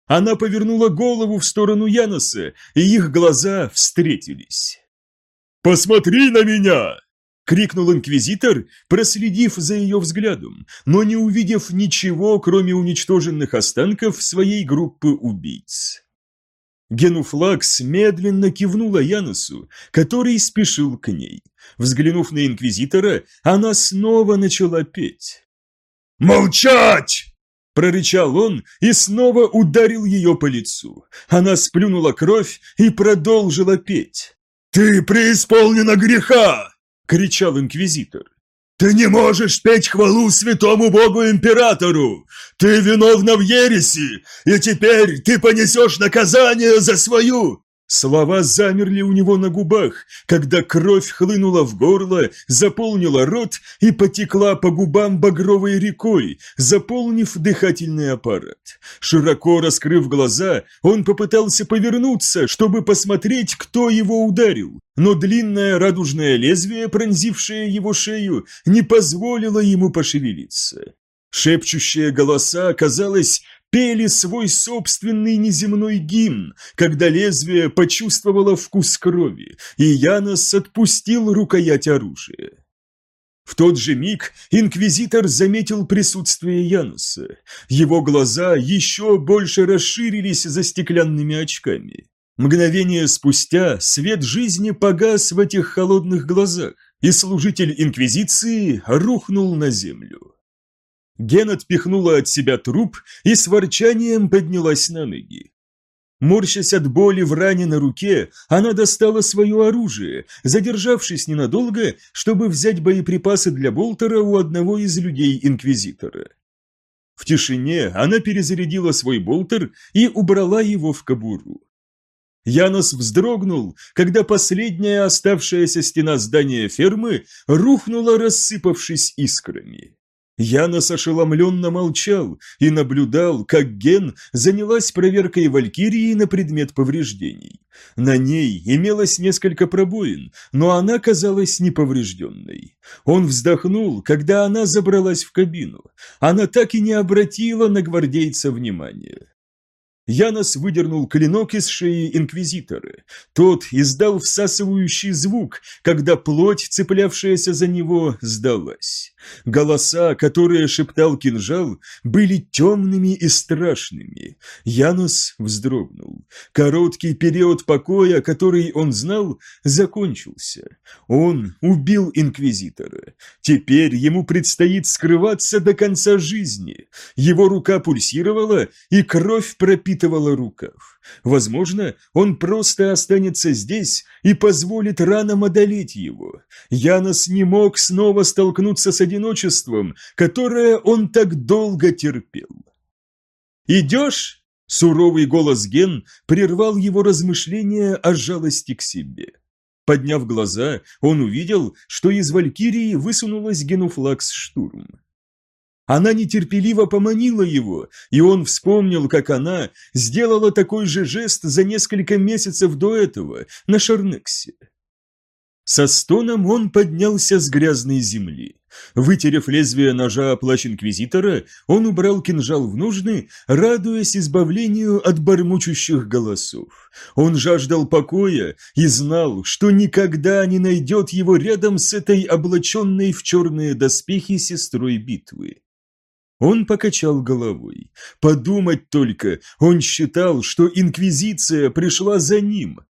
Она повернула голову в сторону Яноса, и их глаза встретились. «Посмотри на меня!» — крикнул инквизитор, проследив за ее взглядом, но не увидев ничего, кроме уничтоженных останков своей группы убийц. Генуфлакс медленно кивнула Яносу, который спешил к ней. Взглянув на инквизитора, она снова начала петь. «Молчать!» – прорычал он и снова ударил ее по лицу. Она сплюнула кровь и продолжила петь. «Ты преисполнена греха!» – кричал инквизитор. «Ты не можешь петь хвалу святому богу-императору! Ты виновна в ереси, и теперь ты понесешь наказание за свою!» Слова замерли у него на губах, когда кровь хлынула в горло, заполнила рот и потекла по губам багровой рекой, заполнив дыхательный аппарат. Широко раскрыв глаза, он попытался повернуться, чтобы посмотреть, кто его ударил, но длинное радужное лезвие, пронзившее его шею, не позволило ему пошевелиться. Шепчущие голоса, казалось, пели свой собственный неземной гимн, когда лезвие почувствовало вкус крови, и Янос отпустил рукоять оружия. В тот же миг инквизитор заметил присутствие Януса. Его глаза еще больше расширились за стеклянными очками. Мгновение спустя свет жизни погас в этих холодных глазах, и служитель инквизиции рухнул на землю. Ген отпихнула от себя труп и с ворчанием поднялась на ноги. Морщась от боли в ране на руке, она достала свое оружие, задержавшись ненадолго, чтобы взять боеприпасы для Болтера у одного из людей-инквизитора. В тишине она перезарядила свой болтер и убрала его в кобуру. Янос вздрогнул, когда последняя оставшаяся стена здания фермы рухнула, рассыпавшись искрами. Янос ошеломленно молчал и наблюдал, как Ген занялась проверкой Валькирии на предмет повреждений. На ней имелось несколько пробоин, но она казалась неповрежденной. Он вздохнул, когда она забралась в кабину. Она так и не обратила на гвардейца внимания. Янос выдернул клинок из шеи инквизитора. Тот издал всасывающий звук, когда плоть, цеплявшаяся за него, сдалась. Голоса, которые шептал кинжал, были темными и страшными. Янос вздрогнул. Короткий период покоя, который он знал, закончился. Он убил инквизитора. Теперь ему предстоит скрываться до конца жизни. Его рука пульсировала, и кровь пропитывала рукав. Возможно, он просто останется здесь и позволит ранам одолеть его. Янос не мог снова столкнуться с одиночеством, которое он так долго терпел. «Идешь?» – суровый голос Ген прервал его размышления о жалости к себе. Подняв глаза, он увидел, что из Валькирии высунулась Генуфлакс Штурм. Она нетерпеливо поманила его, и он вспомнил, как она сделала такой же жест за несколько месяцев до этого на Шарнексе. Со стоном он поднялся с грязной земли. Вытерев лезвие ножа о плащ инквизитора, он убрал кинжал в ножны, радуясь избавлению от бормочущих голосов. Он жаждал покоя и знал, что никогда не найдет его рядом с этой облаченной в черные доспехи сестрой битвы. Он покачал головой. Подумать только, он считал, что Инквизиция пришла за ним.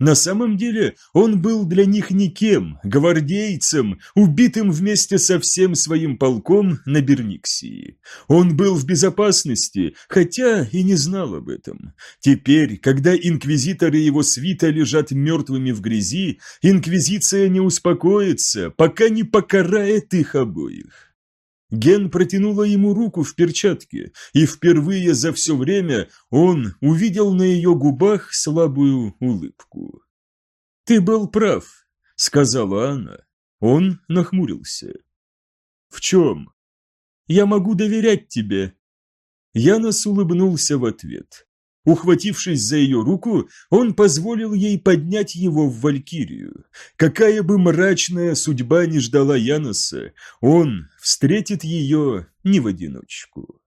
На самом деле он был для них никем, гвардейцем, убитым вместе со всем своим полком на Берниксии. Он был в безопасности, хотя и не знал об этом. Теперь, когда инквизиторы его свита лежат мертвыми в грязи, инквизиция не успокоится, пока не покарает их обоих. Ген протянула ему руку в перчатке, и впервые за все время он увидел на ее губах слабую улыбку. «Ты был прав», — сказала она. Он нахмурился. «В чем?» «Я могу доверять тебе». Янос улыбнулся в ответ. Ухватившись за ее руку, он позволил ей поднять его в Валькирию. Какая бы мрачная судьба ни ждала Яноса, он встретит ее не в одиночку.